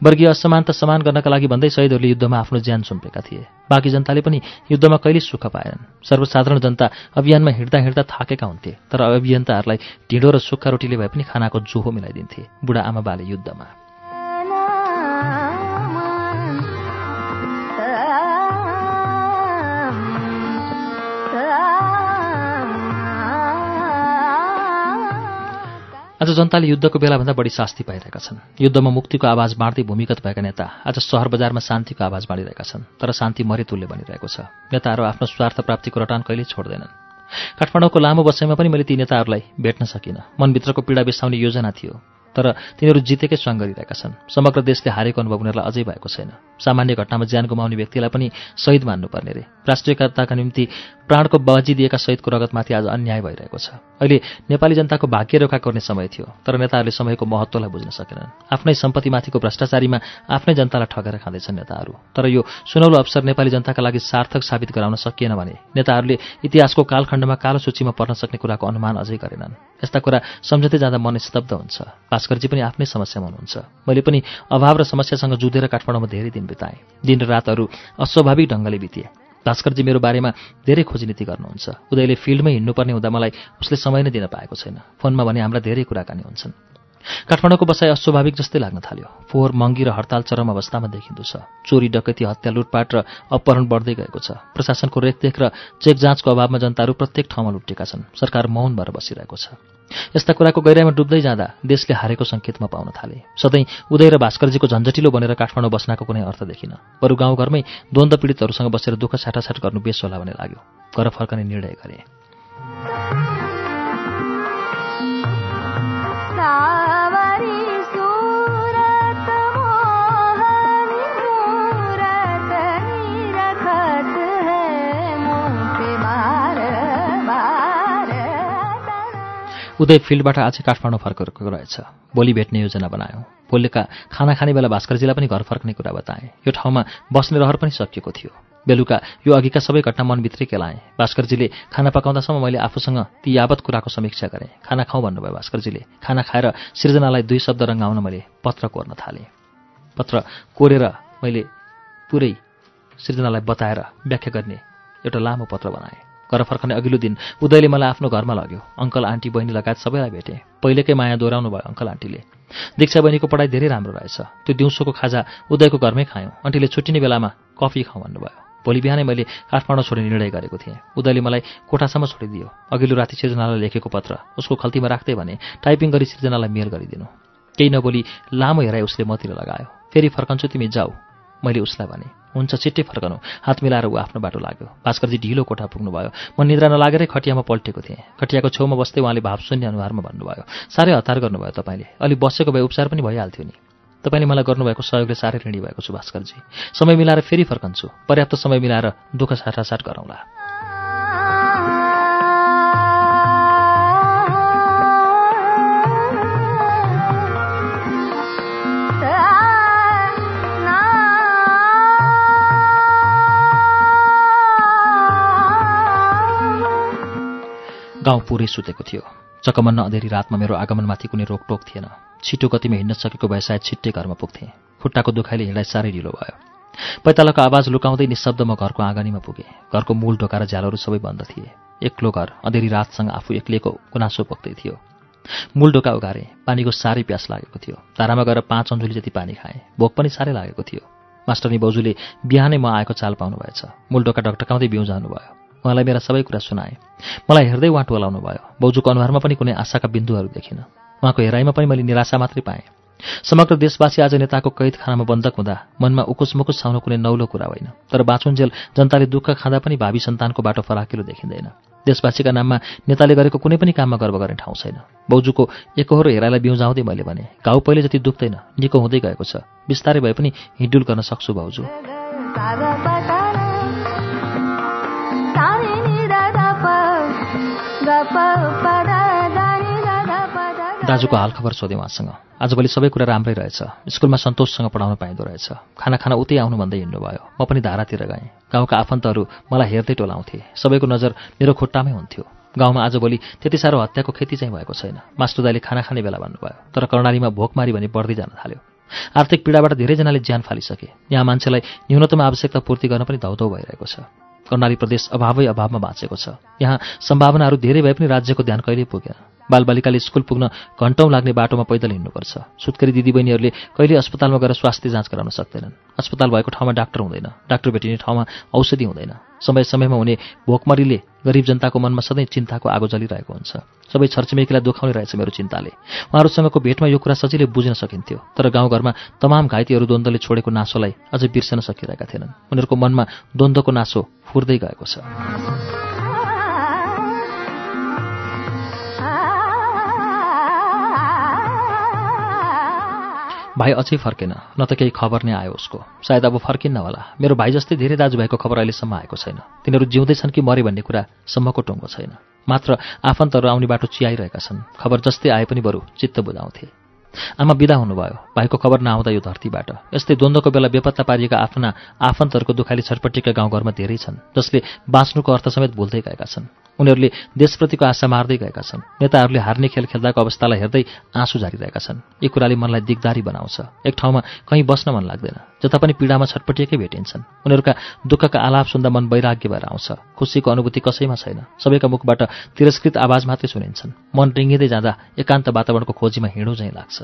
वर्गीय असमानता समान गर्नका लागि भन्दै शहीदहरूले युद्धमा आफ्नो ज्यान सुम्पेका थिए। बाँकी जनताले पनि युद्धमा कहिले सुख पाएनन्। सर्वसाधारण जनता अभियानमा हिँड्दा हिँड्दा थाकेका हुन्थे तर अभियन्ताहरूलाई ढिँडो र सुक्खा रोटीले भए पनि खानाको जोहो मिलाइदिन्थे। बुढा आमा बाले युद्धमा। आज जनताले युद्धको बेलाभन्दा बढी शास्ति पाइरहेका छन्। युद्धमा मुक्तिको आवाज बाँड्दै भूमिगत भएका नेता आज सहर बजारमा शान्तिको आवाज बाँडिरहेका छन् तर शान्ति मरेतुल्य बनिरहेको छ। नेताहरू आफ्नो स्वार्थ प्राप्तिको रटान कहिल्यै छोड्दैनन्। काठमाडौँको लामो बसाइमा पनि मैले ती नेताहरूलाई भेट्न सकिनँ। मनभित्रको पीडा बिसाउने योजना थियो तर तिनीहरू जितेकै स्वाङ गरिरहेका छन्। समग्र देशले हारेको अनुभव उनीहरूलाई अझै भएको छैन। सामान्य घटनामा ज्यान गुमाउने व्यक्तिलाई पनि शहीद मान्नुपर्ने रे। राष्ट्रियताका निम्ति प्राणको बाजी दिएका शहीदको रगतमाथि आज अन्याय भइरहेको छ। अहिले नेपाली जनताको भाग्य रेखा गर्ने समय थियो तर नेताहरूले समयको महत्त्वलाई बुझ्न सकेनन्। आफ्नै सम्पत्तिमाथिको भ्रष्टाचारीमा आफ्नै जनतालाई ठगेर खाँदैछन् नेताहरू। तर यो सुनौलो अवसर नेपाली जनताका लागि सार्थक साबित गराउन सकिएन भने नेताहरूले इतिहासको कालखण्डमा कालो सूचीमा पर्न सक्ने कुराको अनुमान अझै गरेनन्। यस्ता कुरा सम्झँदै जाँदा मन स्तब्ध हुन्छ। भास्करजी पनि आफ्नै समस्यामा हुनुहुन्छ। मैले पनि अभाव र समस्यासँग जुधेर काठमाडौँमा धेरै दिन बिताएँ। दिन र रातहरू अस्वाभाविक ढङ्गले बितिए। भास्करजी मेरो बारेमा धेरै खोजनीति गर्नुहुन्छ। उदयले फिल्डमै हिँड्नुपर्ने हुँदा मलाई उसले समय नै दिन पाएको छैन। फोनमा भने हाम्रा धेरै कुराकानी हुन्छन्। काठमाडौँको बसाइ अस्वाभाविक जस्तै लाग्न थाल्यो। फोहोर महँगी र हडताल चरम अवस्थामा देखिँदो छ। चोरी डकैती हत्या लुटपाट र अपहरण बढ्दै गएको छ। प्रशासनको रेखदेख र चेक जाँचको अभावमा जनताहरू प्रत्येक ठाउँमा लुटेका छन्। सरकार मौन भएर बसिरहेको छ। यस्ता कुराको गहिराइमा डुब्दै जाँदा देशले हारेको सङ्केतमा पाउन थाले। सधैँ उदय र भास्करजीको झन्झटिलो बनेर काठमाडौँ बस्नको कुनै अर्थ देखिन। बरु गाउँघरमै द्वन्द्व पीडितहरूसँग बसेर दुःख छाटाछाट गर्नु बेस होला भन्ने लाग्यो। घर फर्कने निर्णय गरे। उदय फिल्डबाट आज काठमाडौँ फर्केको रहेछ। भोलि भेट्ने योजना बनायौँ। भोलिका खाना खाने बेला भास्करजीलाई पनि घर फर्कने कुरा बताएँ। यो ठाउँमा बस्ने रहर पनि सकिएको थियो। बेलुका यो अघिका सबै घटना मनभित्रै केलाएँ भास्करजीले खाना पकाउँदासम्म मैले आफूसँग ती यावत कुराको समीक्षा गरेँ। खाना खाउँ भन्नुभयो भास्करजीले। खाना खाएर सिर्जनालाई दुई शब्द रङ्गाउन मैले पत्र कोर्न थालेँ। पत्र कोरेर मैले पुरै सृजनालाई बताएर व्याख्या गर्ने एउटा लामो पत्र बनाएँ। घर फर्कने अघिल्लो दिन उदयले मलाई आफ्नो घरमा लग्यो। अङ्कल आन्टी बहिनी लगायत सबैलाई भेटेँ। पहिलेकै माया दोहोऱ्याउनु भयो अङ्कल आन्टीले। दीक्षा बहिनीको पढाइ धेरै राम्रो रहेछ। त्यो दिउँसोको खाजा उदयको घरमै खायौँ। आन्टीले छुट्टिने बेलामा कफी खाउँ भन्नुभयो। भोलि बिहानै मैले काठमाडौँ छोड्ने निर्णय गरेको थिएँ। उदयले मलाई कोठासम्म छोडिदियो। अघिल्लो राति सिर्जनालाई लेखेको पत्र उसको खल्तीमा राख्दै भने टाइपिङ गरी सिर्जनालाई मेल गरिदिनु। केही नबोली लामो हेराइ उसले मतिर लगायो। फेरि फर्कन्छु तिमी जाऊ मैले उसलाई भने। हुन्छ छिट्टै फर्कनु। हात मिलाएर ऊ आफ्नो बाटो लाग्यो। भास्करजी ढिलो कोठा पुग्नुभयो। म निद्रा नलागेरै खटियामा पल्टेको थिएँ। खटियाको छेउमा बस्दै उहाँले भाव शून्य अनुहारमा भन्नुभयो साह्रै हतार गर्नुभयो तपाईँले। अलि बसेको भए उपचार पनि भइहाल्थ्यो नि। तपाईँले मलाई गर्नुभएको सहयोगले साह्रै ऋणी भएको छु भास्करजी। समय मिलाएर फेरि फर्कन्छु। पर्याप्त समय मिलाएर दुःख साटासाट गरौँला। गाउँ पुरै सुतेको थियो। चकमन्न अँधेरी रातमा मेरो आगमनमाथि कुनै रोकटोक थिएन। छिटो गतिमा हिँड्न सकेको भए सायद छिट्टै घरमा पुग्थेँ। खुट्टाको दुखाइले हिँडाइ साह्रै ढिलो भयो। पैतालाको आवाज लुकाउँदै निशब्द म घरको आँगनीमा पुगेँ। घरको मूल ढोका र झ्यालहरू सबै बन्द थिए। एक्लो घर अँधेरी रातसँग आफू एक्लिएको गुनासो पोख्दै थियो। मूल ढोका उघारेँ। पानीको साह्रै प्यास लागेको थियो। धारामा गएर पाँच अञ्जुली जति पानी खाएँ भोक पनि साह्रै लागेको थियो। मास्टरनी बाउजूले बिहानै म आएको चाल पाउनु भएछ। मूल ढोका ढकटकाउँदै बिउ जानुभयो। उहाँलाई मेरा सबै कुरा सुनाए। मलाई हेर्दै उहाँ टोलाउनु भयो बाउजूको अनुहारमा पनि कुनै आशाका बिन्दुहरू देखिन। उहाँको हेराइमा पनि मैले निराशा मात्रै पाएँ। समग्र देशवासी आज नेताको कैद खानामा बन्धक हुँदा मनमा उकुस मुकुस छाउनु कुनै नौलो कुरा होइन। तर बाँचुन्जेल जनताले दुःख खाँदा पनि भावी सन्तानको बाटो फराकिलो देखिँदैन। देशवासीका नाममा नेताले गरेको कुनै पनि काममा गर्व गर्ने ठाउँ छैन। बाउजूको एकहोरो हेराइलाई बिउजाउँदै मैले भने घाउ पहिले जति दुख्दैन निको हुँदै गएको छ। बिस्तारै भए पनि हिडुल गर्न सक्छु भाउजू। दाजुको हालखबर सोधेँ उहाँसँग। आजभोलि सबै कुरा राम्रै रहेछ। स्कुलमा सन्तोषसँग पढाउन पाइँदो रहेछ। खाना खाना उतै आउनु भन्दै हिँड्नुभयो। म पनि धारातिर गएँ। गाउँका आफन्तहरू मलाई हेर्दै टोलाउँथे। सबैको नजर मेरो खुट्टामै हुन्थ्यो। गाउँमा आजभोलि त्यति साह्रो हत्याको खेती चाहिँ भएको छैन। मास्टर दाईले खाना खाने बेला भन्नुभयो। तर कर्णालीमा भोकमारी भने बढ्दै जान थाल्यो। आर्थिक पीडाबाट धेरैजनाले ज्यान फालिसके। यहाँ मान्छेलाई न्यूनतम आवश्यकता पूर्ति गर्न पनि धौधौ भइरहेको छ। कर्णाली प्रदेश अभावै अभावमा बाँचेको छ। यहाँ सम्भावनाहरू धेरै भए पनि राज्यको ध्यान कहिल्यै पुगेन। बालबालिकाले स्कुल पुग्न घन्टौँ लाग्ने बाटोमा पैदल हिँड्नुपर्छ। सुत्करी दिदीबहिनीहरूले कहिले अस्पतालमा गएर स्वास्थ्य जाँच गराउन सक्दैनन्। अस्पताल भएको ठाउँमा डाक्टर हुँदैन। डाक्टर भेटिने ठाउँमा औषधि हुँदैन। समय समयमा हुने भोकमरीले गरिब जनताको मनमा सधैँ चिन्ताको आगो जलिरहेको हुन्छ। सबै छरछिमेकीलाई दुखाउने रहेछ मेरो चिन्ताले। उहाँहरूसँगको भेटमा यो कुरा सजिलै बुझ्न सकिन्थ्यो। तर गाउँघरमा तमाम घाइतेहरू द्वन्द्वले छोडेको नासोलाई अझै बिर्सन सकिरहेका थिएनन्। उनीहरूको मनमा द्वन्द्वको नासो फुर्दै गएको छ। भाइ अझै फर्केन। न त केही खबर नै आयो उसको। सायद अब फर्किन्न होला। मेरो भाइ जस्तै धेरै दाजुभाइको खबर अहिलेसम्म आएको छैन। तिनीहरू जिउँदैछन् कि मरे भन्ने कुरा सम्मको टुङ्गो छैन। मात्र आफन्तहरू आउने बाटो चियाइरहेका छन्। खबर जस्तै आए पनि बरु चित्त बुझाउँथे। आमा विदा हुनुभयो। भाइको खबर नआउँदा यो धरतीबाट। यस्तै द्वन्द्वको बेला बेपत्ता पारिएका आफ्ना आफन्तहरूको दुखाइले छटपट्टिका गाउँघरमा धेरै छन् जसले बाँच्नुको अर्थ समेत भुल्दै गएका छन्। उनीहरूले देशप्रतिको आशा मार्दै गएका छन्। नेताहरूले हार्ने खेल खेल्दाको अवस्थालाई हेर्दै आँसु झारिरहेका छन्। यी कुराले मनलाई दिगदारी बनाउँछ। एक ठाउँमा कहीँ बस्न मन लाग्दैन। जता पनि पीडामा छटपटिएकै भेटिन्छन्। उनीहरूका दुःखका आलाप सुन्दा मन वैराग्य भएर आउँछ। खुसीको अनुभूति कसैमा छैन। सबैका मुखबाट तिरस्कृत आवाज मात्रै सुनिन्छन्। मन रिङ्गिँदै जाँदा एकान्त वातावरणको खोजीमा हिँडो चाहिँ लाग्छ।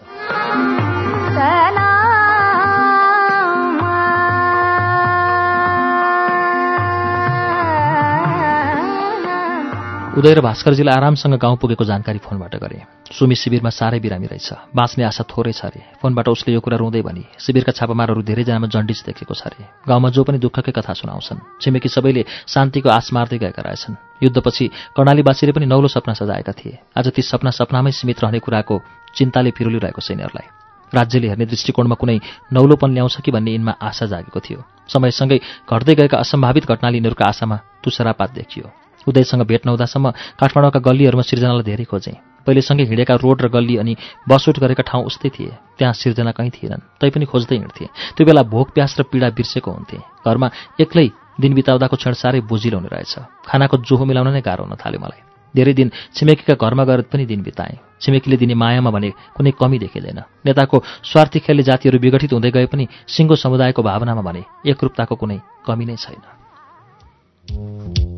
उदय र भास्करजीलाई आरामसँग गाउँ पुगेको जानकारी फोनबाट गरे। सुमी शिविरमा साह्रै बिरामी रहेछ। बाँच्ने आशा थोरै छ अरे। फोनबाट उसले यो कुरा रुँदै भने शिविरका छापामारहरू धेरैजनामा जन्डिस देखेको छ अरे। गाउँमा जो पनि दुःखकै कथा सुनाउँछन् छिमेकी सबैले शान्तिको आश मार्दै गएका रहेछन्। युद्धपछि कर्णालीवासीले पनि नौलो सपना सजाएका थिए। आज ती सपना सपनामै सीमित रहने कुराको चिन्ताले फिरुलिरहेको छ यिनीहरूलाई राज्यले हेर्ने दृष्टिकोणमा कुनै नौलोपन ल्याउँछ कि भन्ने यिनमा आशा जागेको थियो। समयसँगै घट्दै गएका असम्भावित घटनाले यिनीहरूको आशामा तुसरापात देखियो। उदयसँग भेट नहुँदासम्म काठमाडौँका गल्लीहरूमा सिर्जनालाई धेरै खोजेँ। पहिले सँगै हिँडेका रोड र गल्ली अनि बसोट गरेका ठाउँ उस्तै थिए। त्यहाँ सिर्जना कहीँ थिएनन्। तैपनि खोज्दै हिँड्थे। त्यो बेला भोक प्यास र पीडा बिर्सेको हुन्थे। घरमा एक्लै दिन बिताउँदाको क्षण साह्रै बोजिलो हुने रहेछ। खानाको जोहो मिलाउन नै गाह्रो हुन थाल्यो मलाई। धेरै दिन छिमेकीका घरमा गएर पनि दिन बिताएँ। छिमेकीले दिने मायामा भने कुनै कमी देखिँदैन नेताको स्वार्थी खेलले जातिहरू विघटित हुँदै गए पनि सिङ्गो समुदायको भावनामा भने एकरूपताको कुनै कमी नै छैन।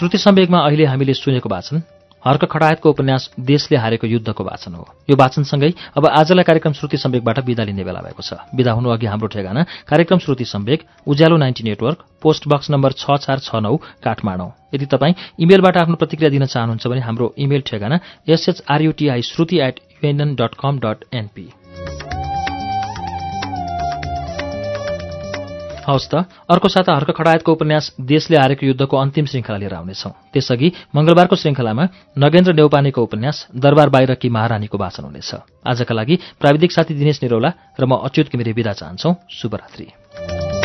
श्रुति सम्वेकमा अहिले हामीले सुनेको वाचन हर्क खडायतको उपन्यास देशले हारेको युद्धको वाचन हो। यो वाचनसँगै अब आजलाई कार्यक्रम श्रुति सम्वेकबाट विदा लिने बेला भएको छ। विदा हुनु अघि हाम्रो ठेगाना कार्यक्रम Shruti Sambeg Ujyaalo ninety network post box number छ चार छ नौ काठमाडौँ। यदि तपाईँ इमेलबाट आफ्नो प्रतिक्रिया दिन चाहनुहुन्छ भने हाम्रो इमेल ठेगाना S H R U T I Shruti at U N N dot com dot N P हवस् त। अर्को साता हर्क खडायतको उपन्यास देशले हारेको युद्धको अन्तिम श्रृङ्खला लिएर आउनेछौँ। त्यसअघि मंगलबारको श्रृङ्खलामा नगेन्द्र नेौपानेको उपन्यास दरबार बाहिरकी महारानीको वाचन हुनेछ। आजका लागि प्राविधिक साथी दिनेश निरौला र म अच्युत घिमिरे विदा चाहन्छौ। शुभरात्री।